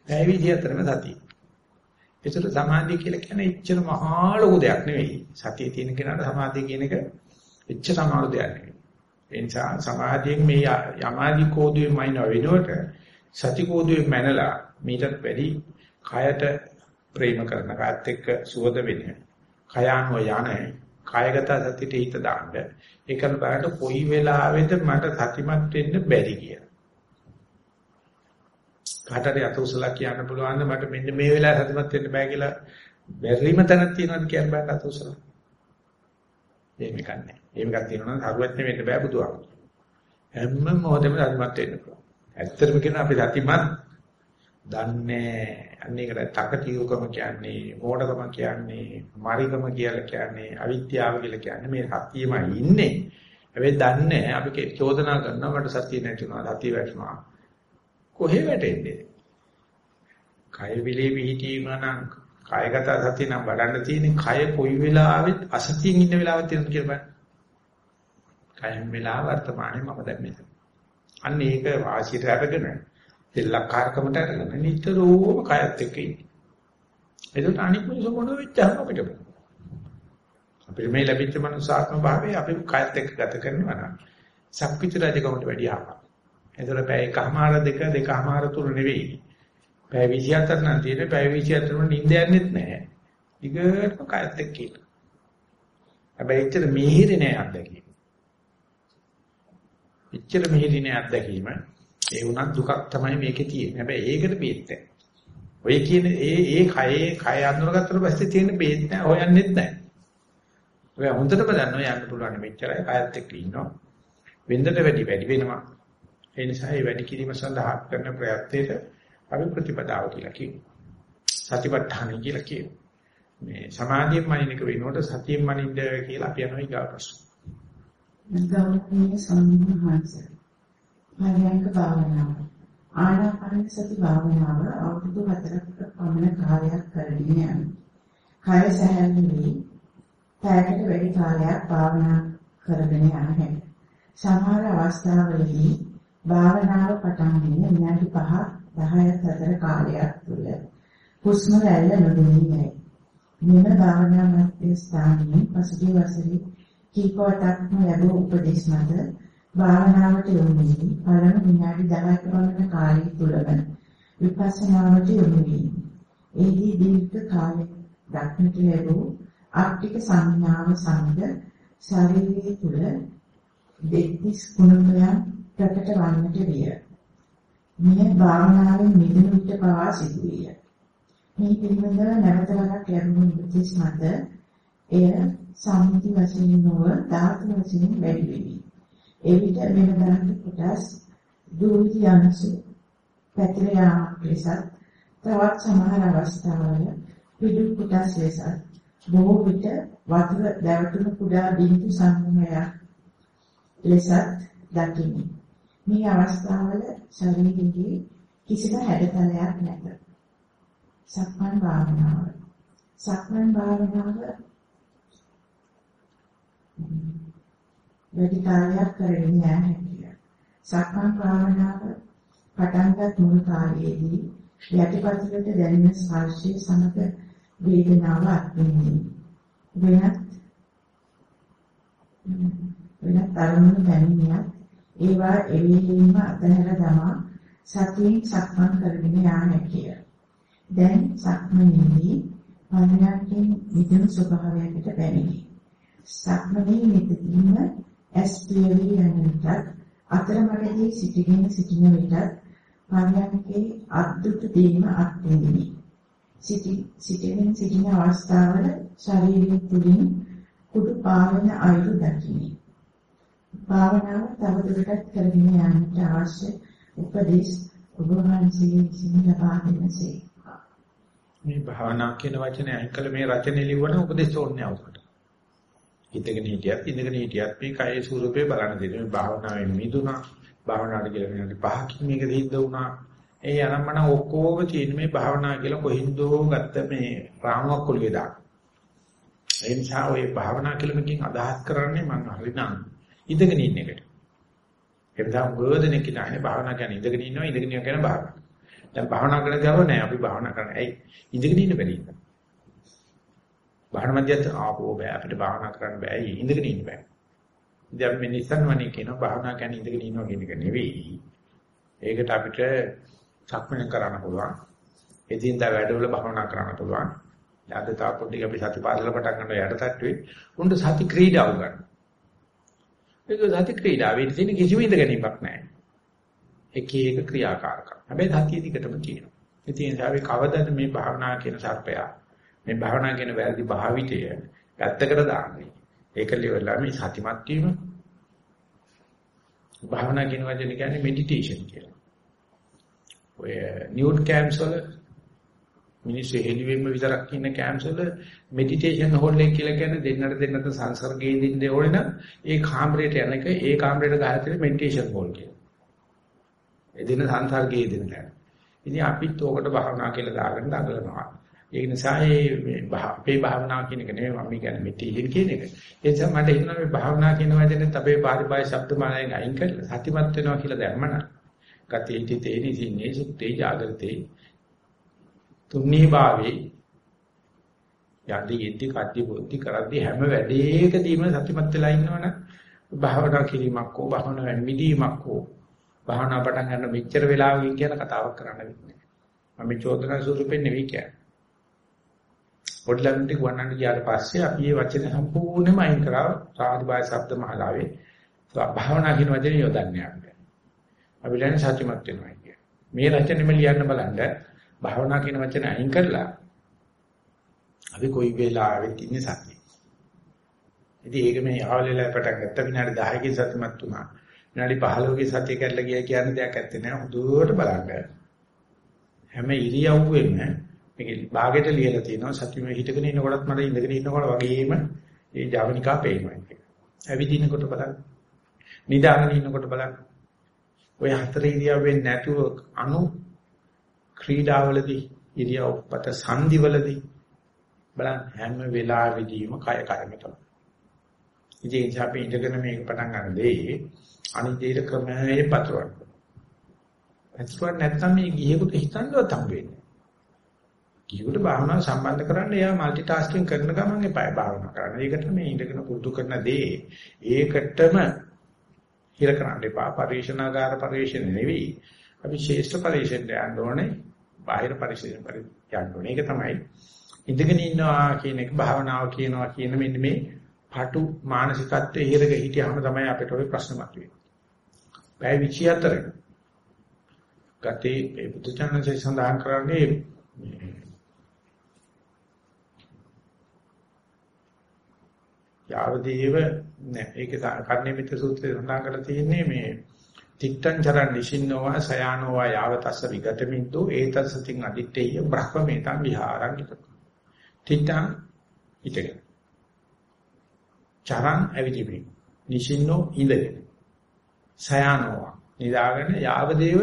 පැවිදි අතරම සතිය. ඒතර සමාධිය කියලා කියන්නේ එච්චර මහා ලොකු දෙයක් නෙවෙයි. සතිය තියෙන කෙනාට සමාධිය කියන එක එච්චර අමාරු දෙයක් නෙවෙයි. ඒ නිසා සමාධියෙන් මේ යමාදි කෝදුවේ මයින් වෙනකොට සති කෝදුවේ මැනලා මීටත් වැඩි කයට ප්‍රේම කරන කාත් එක්ක සුවද වෙන කයාන්ව යන කායගත සතියට හිත දාන්න ඒකන බලන්න කොයි වෙලාවෙද මට සතිමත් වෙන්න බැරි කියලා කාටරි අත උසලා කියන්න පුළුවන් මට මෙන්න මේ වෙලාවේ සතුටුමත් වෙන්න බෑ කියලා බැරිම තැනක් තියෙනවද කියන්න බෑ අත උසලා. එහෙම කන්නේ. එහෙම එකක් තියෙනවා නම් හරුවත් වෙන්න බෑ බුදුහාමුදුරුවෝ. හැම මොහොතෙම සතුටුමත් වෙන්න පුළුවන්. ඇත්තටම කියන අපි සතුටුමත් දන්නේ අන්නේකට තකතිරුකම කියන්නේ මෝඩකම කියන්නේ මරිකම කියලා කියන්නේ අවිද්‍යාව කියලා කියන්නේ මේ සතියෙමයි ඉන්නේ. හැබැයි දන්නේ අපි චෝදනා කරනවා මට සතිය නැතුණා සතිය වැටුණා. කොහෙ වැටෙන්නේ? කය විලේ විහිදීම නම් කායගත සතිය නම් වඩන්න තියෙන්නේ කය කොයි වෙලාවෙත් අසතියින් ඉන්න වෙලාවක් තියෙනවා කියලා බලන්න. කයෙන් වෙලාව වර්තමානයේ මම දැන් මෙතන. අන්න ඒක වාසියට අරගෙන දෙල්ලක්කාරකමට අරගෙන නිතරම කයත් එක්ක ඉන්නේ. එතකොට අනිත් මිනිස්සු මොන වෙච්චාම අපිට අපිට මේ ලැබිච්ච මනුසාත්ම භාවයේ අපි කයත් එක්ක ගත කරනවා නම් සක්විති රජකමට වැඩි ආපා. ඒතර පැය එකමාර දෙක දෙකමාර තුර නෙවෙයි. පැය 24 නම් තියෙන්නේ පැය 24 වල නිින්ද යන්නෙත් නැහැ. ඊගොඩ කයත් එක්ක ඉන්න. හැබැයි එච්චර මිහිරි නෑ අත්දැකීම. එච්චර මිහිරි නෑ අත්දැකීම. ඒ වුණත් දුකක් තමයි මේකේ තියෙන්නේ. හැබැයි ඒකට බේත් ඔය කියන ඒ ඒ කයේ කය අඳුරගත්තට පස්සේ තියෙන බේත් නෑ හොයන්නෙත් නෑ. ඔය හොඳටම දන්නවා යන්න පුළුවන් මෙච්චරයි කයත් එක්ක ඉන්නවා. වෙන්දට වැඩි වැඩි වෙනවා. ඒ නිසා මේ වැඩි කිරීම සඳහා කරන ප්‍රයත්නයේ අපි ප්‍රතිපදාව කියලා කියනවා. සතිපට්ඨාන කියලා කියනවා. මේ සමාධියෙන් මනින්නක වෙනකොට සතියෙන් මනින්න කියලා අපි යනවා ඊගා ප්‍රශ්න. ගෞරවනීය ස්වාමීන් වහන්සේ. පරයන්ක භාවනාව. ආනාපාන සති භාවනාව අවුරුදු 4ක පමණ කාලයක් කරගෙන යනවා. කය සැහැල්ලු වී පැයකට වැඩි කාලයක් භාවනා කරගෙන යන හැටි. සමහර අවස්ථාවලදී භාවනාව පටන් ගෙන විනාඩි 5 10ක් අතර කාලයක් තුල හුස්ම රැල්ල නොදෙනී යයි. මෙම භාවනා මධ්‍ය ස්ථානයේ පසුගිය වසරේ කීප වටක්ම ලැබූ උපදේශ මත භාවනාවට යොමු වී පළමු විනාඩි 10ක පමණ කාලය තුලම විපස්සනාවට යොමු වී එහිදී දීර්ඝ කාලයක් දක්නට ලැබූ ආර්ථික සංඥාව සමග ශරීරයේ තුල දෙතිස් කුණුපයන් ප්‍රකට වන්නට විය. මේ භාවනාවෙන් මිදුණු විට පවා සිදුවිය. මේ පිළිබඳව නැවත වරක් ලැබුණු උපදෙස් මත එය සම්මුති වශයෙන් නොව ධාතු වශයෙන් වැඩි වෙමි. එවිට මෙම ධාතු කොටස් දුවිලි යනසු පැතිර යාමක් ලෙසත් තවත් සමහර අවස්ථාවල පිටු කොටස් ලෙසත් බොහෝ විට වතුර දැවතුණු කුඩා බිඳු සමූහයක් ලෙසත් දකිමි. මේ අවස්ථාවල ශරීරයේ කිසිම හැඩතලයක් නැත. සක්මන් භාවනාව. සක්මන් භාවනාව වැඩි කාලයක් කරගෙන යන්න හැකිය. සක්මන් භාවනාව පටන්ගත් මුල් කාලයේදී යටිපතුලට දැනෙන ස්පර්ශයේ සමග වේදනාව අත්විඳින්න. වෙනත් වෙනත් අරමුණු දැනෙනියක් ඒවා එළියෙන්ම අතහැර දමා සතියෙන් සක්මන් කරගෙන යා හැකිය. දැන් සක්මනේදී පරණකින් විදුණු ස්වභාවයකට පැමිණි. සක්මනේ නිතින්ම ඇස් පියවි යන විටත් අතරමැදදී සිටගෙන සිටින විටත් පරණකේ අද්දුට දීම අත්විඳිනි. සිටි සිටගෙන සිටින අවස්ථාවල ශරීරය තුලින් කුඩු පාවෙන අයුරු දකිමි. භාවනාව තවදුරටත් කරගෙන යාමට අවශ්‍ය උපදෙස් ඔබ වහන්සේ විසින් ලබා දෙනසේ. මේ භාවනා කියන වචනේ අයිකල මේ රචනය ලිවන උපදෙස් ඕනේ අවුකට. හිතගෙන හිටියත් ඉඳගෙන හිටියත් මේ කයේ ස්වරූපේ බලන්න දෙන්නේ. මේ භාවනාවෙන් මිදුණා. භාවනාවට කියලා විනාඩි 5කින් මේක සිද්ධ වුණා. ඒ අනම්මන ඔක්කොම තියෙන මේ භාවනා කියලා කොහින්දෝ ගත්ත මේ රාමුවක් ඔළුවේ දාන. ඒ නිසා ඔය භාවනා කියලා මකින් අදහස් කරන්නේ මම හරිනම් ඉඳගෙන ඉන්න එකට. ඒ නිසා ගොඩනෙක් කියන්නේ භාවනා කියන්නේ ඉඳගෙන ඉන්නවා ඉඳගෙන ඉන්නවා කියන භාවනා. දැන් භාවනා කරන දවව නෑ අපි භාවනා කරන්නේ. ඇයි? ඉඳගෙන ඉන්න බැරි ඉන්න. භාවනා මැදියත් ආපෝ බෑ අපිට භාවනා කරන්න බෑ. ඉඳගෙන ඉන්න බෑ. දැන් මේ නිසන් වනේ කියන භාවනා කියන්නේ ඉඳගෙන ඉන්නවා කියන එක නෙවෙයි. ඒකට අපිට සක්මන කරන්න පුළුවන්. එදින්දා වැඩවල භාවනා කරන්න පුළුවන්. අද තා පොඩ්ඩක් අපි සතිපාසල පටන් ගන්න යටටට්ටුවේ උන්ට සති ක්‍රීඩාව ගන්න. ඒක සති ක්‍රීඩාවේ තියෙන කිසිම ඉඳ ගැනීමක් නැහැ. එක එක ක්‍රියාකාරකම්. හැබැයි සතිය දිගටම තියෙනවා. ඉතින් ඒ නිසා කවදද මේ භාවනා කියන සර්පය මේ භාවනා කියන වැරදි භාවිතය පැත්තකට දාන්නේ. ඒක liverලා මේ සතිමත් වීම භාවනා කියන වචනේ කියන්නේ මෙඩිටේෂන් කියලා. ඔය නියුට් කැම්ප්ස් වල මිනිස්සු හෙලිවෙන්න විතරක් ඉන්න කැම්ප්ස් වල මෙඩිටේෂන් හෝල් එක කියලා කියන්නේ දෙන්නට දෙන්නට සංසර්ගයේ දින්නේ ඕනේ නම් ඒ කාමරයට යන එක ඒ කාමරයට ගහලා තියෙන මෙඩිටේෂන් හෝල් කියලා. ඒ දින සංසර්ගයේ දින නෑ. ඉතින් අපිත් ඕකට භාවනා කියලා දාගෙන දඟලනවා. ඒ නිසා මේ අපේ භාවනාව කියන එක නෙමෙයි මම කියන්නේ මෙඩිටේෂන් කියන එක. ඒ නිසා මට හිතෙනවා මේ භාවනා කියන වචනේ අපේ පාරිභාෂික ශබ්ද මාලාවෙන් අයින් කරලා සතිමත් වෙනවා කියලා දැම්මම ගතේ හිතේ නිසින්නේ සුත්තේ ජාගරතේ තුන්නී භාවේ යන්දි යෙද්දි කද්දි බුද්ධි කරද්දි හැම වැඩේකදීම සතිමත් වෙලා ඉන්නවනම් භාවනා කිරීමක් හෝ භාවනා මිදීමක් හෝ භාවනා පටන් ගන්න මෙච්චර වෙලාවකින් කියන කතාවක් කරන්න වෙන්නේ. මම මේ චෝදනා ස්වරූපෙන් නෙවෙයි කියන්නේ. පොඩි ළමන්ට ගුවන්වන්න ගියාට පස්සේ අපි මේ වචන සම්පූර්ණයෙන්ම අයින් කරා සාධිබාය ශබ්ද මහලාවේ. භාවනා කියන වචනේ යොදන්නේ නැහැ. අපි දැන් සත්‍යමත් වෙනවා කියන්නේ. මේ රචනෙම ලියන්න බලන්න භාවනා කියන වචනේ අයින් කරලා අපි කොයි වෙලාවෙත් ඉන්නේ සතියේ. ඉතින් ඒක මේ ආවලෙලා පටන් ගත්ත විනාඩි 10කින් සතිමත් වුණා. විනාඩි 15කින් සතිය කරලා ගියා කියන දෙයක් ඇත්තේ නෑ. හුදුවට බලන්න. හැම ඉරියව්වෙම මේක භාගයට ලියලා තියෙනවා සතියෙම හිටගෙන ඉන්නකොටත් මට ඉඳගෙන ඉන්නකොට වගේම ඒ ජවනිකා පේනවා ඒක. ඇවිදිනකොට බලන්න. නිදාගෙන ඉන්නකොට බලන්න. ඔය හතර ඉරියව්වෙන් නැතුව අනු ක්‍රීඩාවලදී ඉරියව්පත සංදිවලදී බලන්න හැම වෙලාවෙදීම කය කරම තමයි. ඉතින් අපි ඉඳගෙන මේක පටන් ගන්න දෙයි අනිදේට ක්‍රමයේ පතරවන්න. පතරවන්න නැත්නම් මේ ගිහෙකුට හිතන්නවත් හම්බ වෙන්නේ. කියනකොට භාවනාව සම්බන්ධ කරන්න එයා মালටි ටාස්කින් කරන ගමන් එපා භාවනා කරන්න. ඒකට මේ ඉඳගෙන පුරුදු කරන දේ ඒකටම හිර කරන්න එපා. පරිශනාගාර පරිශන නෙවෙයි. අපි ශේෂ්ඨ පරිශන යන්න ඕනේ. බාහිර පරිශන පරිශන යන්න ඕනේ. ඒක තමයි ඉඳගෙන ඉන්නවා කියන එක භාවනාව කියනවා කියන මෙන්න මේ පාටු මානසිකත්වයේ හිරග හිටියාම තමයි අපිට ওই ප්‍රශ්න මතුවේ. පැය 24 ගතේ බුදුචානන්සේ සඳහන් කරන්නේ යාවදීව නෑ. ඒක කර්ණිමිත සූත්‍රයේ සඳහන් කරලා තියෙන්නේ මේ තිත්තං චරන් නිසින්නෝවා සයානෝවා යාවතස්ස විගතමින්තෝ ඒතස්සතින් අදිත්තේය බ්‍රහ්මමේතං විහාරං තිත්තං ඉතගෙන. චරන් ඇවිදිමි නිසින්නෝ ඉඳගෙන. සයානෝවා. නිදාගෙන යාවදේව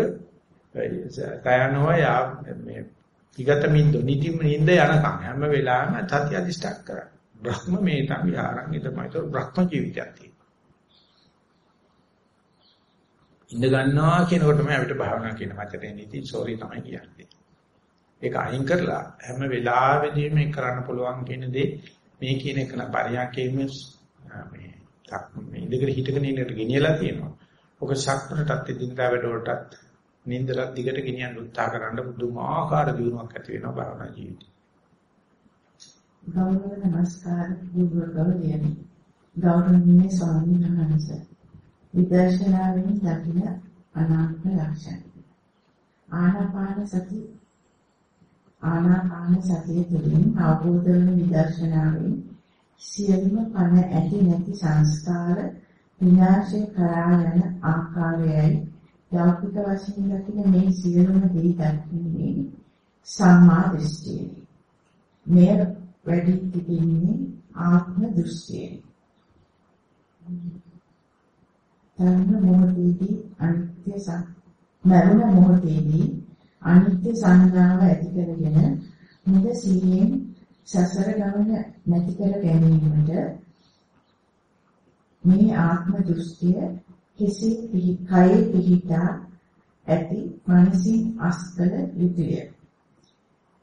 සයානෝවා යා මේ විගතමින්තෝ නිදි නින්ද යනකම් හැම වෙලාවෙම තති අදිෂ්ඨාන කරා බ්‍රහ්ම මේතං විහාරං ඊටමයි බ්‍රහ්ම ජීවිතයක් තියෙනවා. ඉඳ ගන්නවා කියනකොටම අපිට භාවනා කියන වචනේ නිති සෝරි තමයි කියන්නේ. ඒක අයින් කරලා හැම වෙලාවෙදී මේ කරන්න පුළුවන් කියන දේ මේ කියන එක නම් පරියන්කේම මේ ඉඳගෙන හිටගෙන ඉන්නට ගෙනියලා තියෙනවා. ඔක සක්මනටත් ඉදින්දා වැඩවලටත් නින්දලත් දිගට ගෙනියන්න උත්සාහ කරන්න පුදුමාකාර දියුණුවක් ඇති වෙනවා භාවනා ජීවිතේ. ගෞරව නමස්කාර පූර්වකව දෙමි. ගෞරවනීය ස්වාමීන් වහන්සේ. විදර්ශනාවෙන් දකින අනාත්ම ලක්ෂණ. ආනාපාන සති ආනාපාන සතිය තුළින් අවබෝධ වන විදර්ශනාවෙන් සියලුම පන ඇති නැති සංස්කාර විනාශය කරා යන ආකාරයයි යෞකික වශයෙන් දකින මේ සියලුම දේ දක්වන්නේ සම්මා දෘෂ්ටියයි. මෙය වැඩි තිබෙන්නේ ආත්ම දෘෂ්ටියෙන්. තරුණ මොහොතේදී අනිත්‍ය සත්‍ය මරණ මොහොතේදී අනිත්‍ය සංඥාව ඇති කරගෙන මුද සීයෙන් සසර ගමන නැති කර ගැනීමට මේ ආත්ම දෘෂ්ටිය කෙසේ කයේ පිහිටා ඇති මානසික අස්කල යුතුය.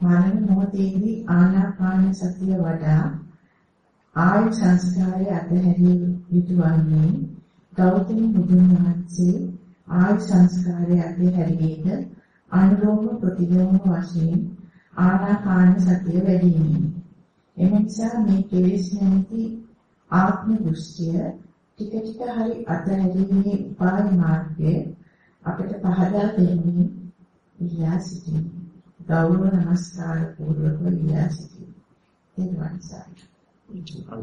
මරණ මොහොතේදී ආනාපාන සතිය වඩා ආයු සංස්කාරය අධහැරිය යුතු වන්නේ ගෞතම බුදුන් වහන්සේ ආයු සංස්කාරය අධහැරියේද අනුලෝම ප්‍රතිලෝම වශයෙන් ආනාපාන සතිය වැඩිමිනි. එම නිසා මේ කෙලෙස් නැති ආත්ම දෘෂ්ටිය ටික ටික හරි අධහැරීමේ උපාය මාර්ගය අපිට පහදා දෙන්නේ ඉලා සිටිනවා. ගෞරව නමස්කාර පූර්වක ඉලා සිටිනවා. ඒ වන්සයි.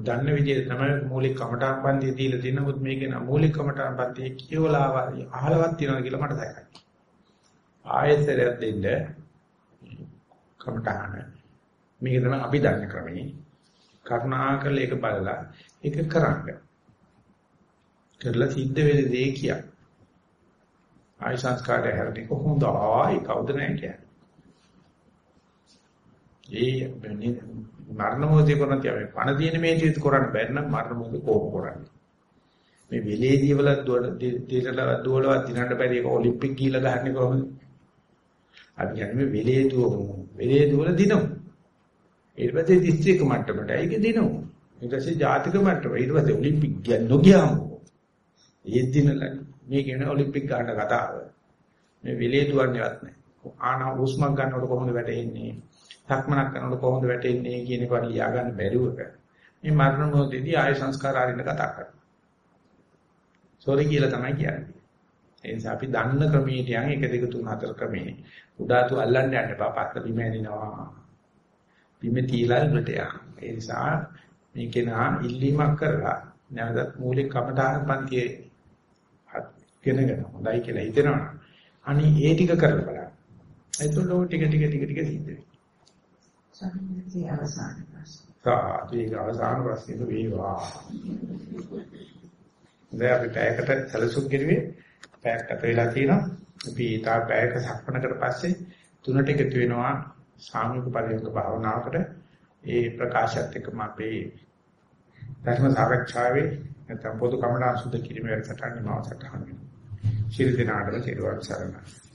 දන්න විදිහට තමයි මූලික කමඨාන් පන්තිය දීලා තියෙනමුත් මේකේ නම් මූලික කමඨාන් පන්තිය කියවලා අහලවත් තියෙනවා කියලා මට දැක්කයි. ආයතරයක් දෙන්න කමඨාන මේක තමයි අපි දන්න ක්‍රමේ කරුණාකර ඒක බලලා ඒක කරන්න. කරලා සිද්ධ වෙන දේ කිය. ආය සංස්කාරය හැරෙන්නේ කොහොමද ආයි කවුද නැහැ කියන්නේ. ඒ මරණ මොහොතේ කරන තියාවේ. පණ දින මේ ජීවිත කරන්න බැරි නම් මරණ මොහොතේ කොහොම කරන්නේ. මේ වෙලේදී වල දීලා දුවලවත් දිනන්න බැරි එක ඔලිම්පික් ගිහිල්ලා ගහන්නේ කොහොමද? අපි කියන්නේ මේ වෙලේ දුවමු. වෙලේ දුවල දිනමු. ඊට පස්සේ දිස්ත්‍රික්ක මට්ටමට ඒක දිනමු. ඊට පස්සේ ජාතික මට්ටම ඊට පස්සේ ඔලිම්පික් ගිය නොගියාම. යෙදිනලා මේ කියන ඔලිම්පික් ගන්න කතාව. මේ විලේ දුවන්නේවත් නැහැ. ආනා හුස්මක් ගන්නකොට කොහොමද වැටෙන්නේ? සක්මනක් කරනකොට කොහොමද වැටෙන්නේ කියන එක ලියා ගන්න බැරුව මේ මරණ මොහොතේදී ආය සංස්කාර ආරින්න කතා කරනවා. සෝරි කියලා තමයි කියන්නේ. ඒ නිසා අපි දන්න ක්‍රමයට යන් 1 2 3 4 ක්‍රමේ උඩාතු අල්ලන්න යන්න එපා. පත්ත බිම ඇනිනවා. බිම තීලා උඩට යන්න. ඒ නිසා මේකේ නා ඉල්ලීමක් කරලා නැවතත් මූලික කමඨාන පන්තියේ ගෙනගෙන හොඳයි කියලා හිතෙනවා. අනි ඒ ටික කරලා බලන්න. එතකොට ටික ටික ටික ටික සිද්ධ වෙනවා. සම්මතයේ අවසාන ප්‍රශ්න. සාදු ඒක අවසාන ප්‍රශ්නේ වේවා. දැන් අපි පැයකට සැලසුම් කෙරුවේ පැයක් ගත වෙලා තියෙනවා. අපි තා පැයක සක්මනකට පස්සේ තුනට එකතු වෙනවා සාමූහික පරිවර්තන භාවනාවකට. ඒ ප්‍රකාශයත් එක්කම අපේ ධර්ම සාකච්ඡාවේ නැත්නම් පොදු කමඩාන් සුද්ධ කිරීමේ වැඩසටහන මාසට හම්බෙනවා. ශිල් දිනාඩම කෙරුවා සරණයි.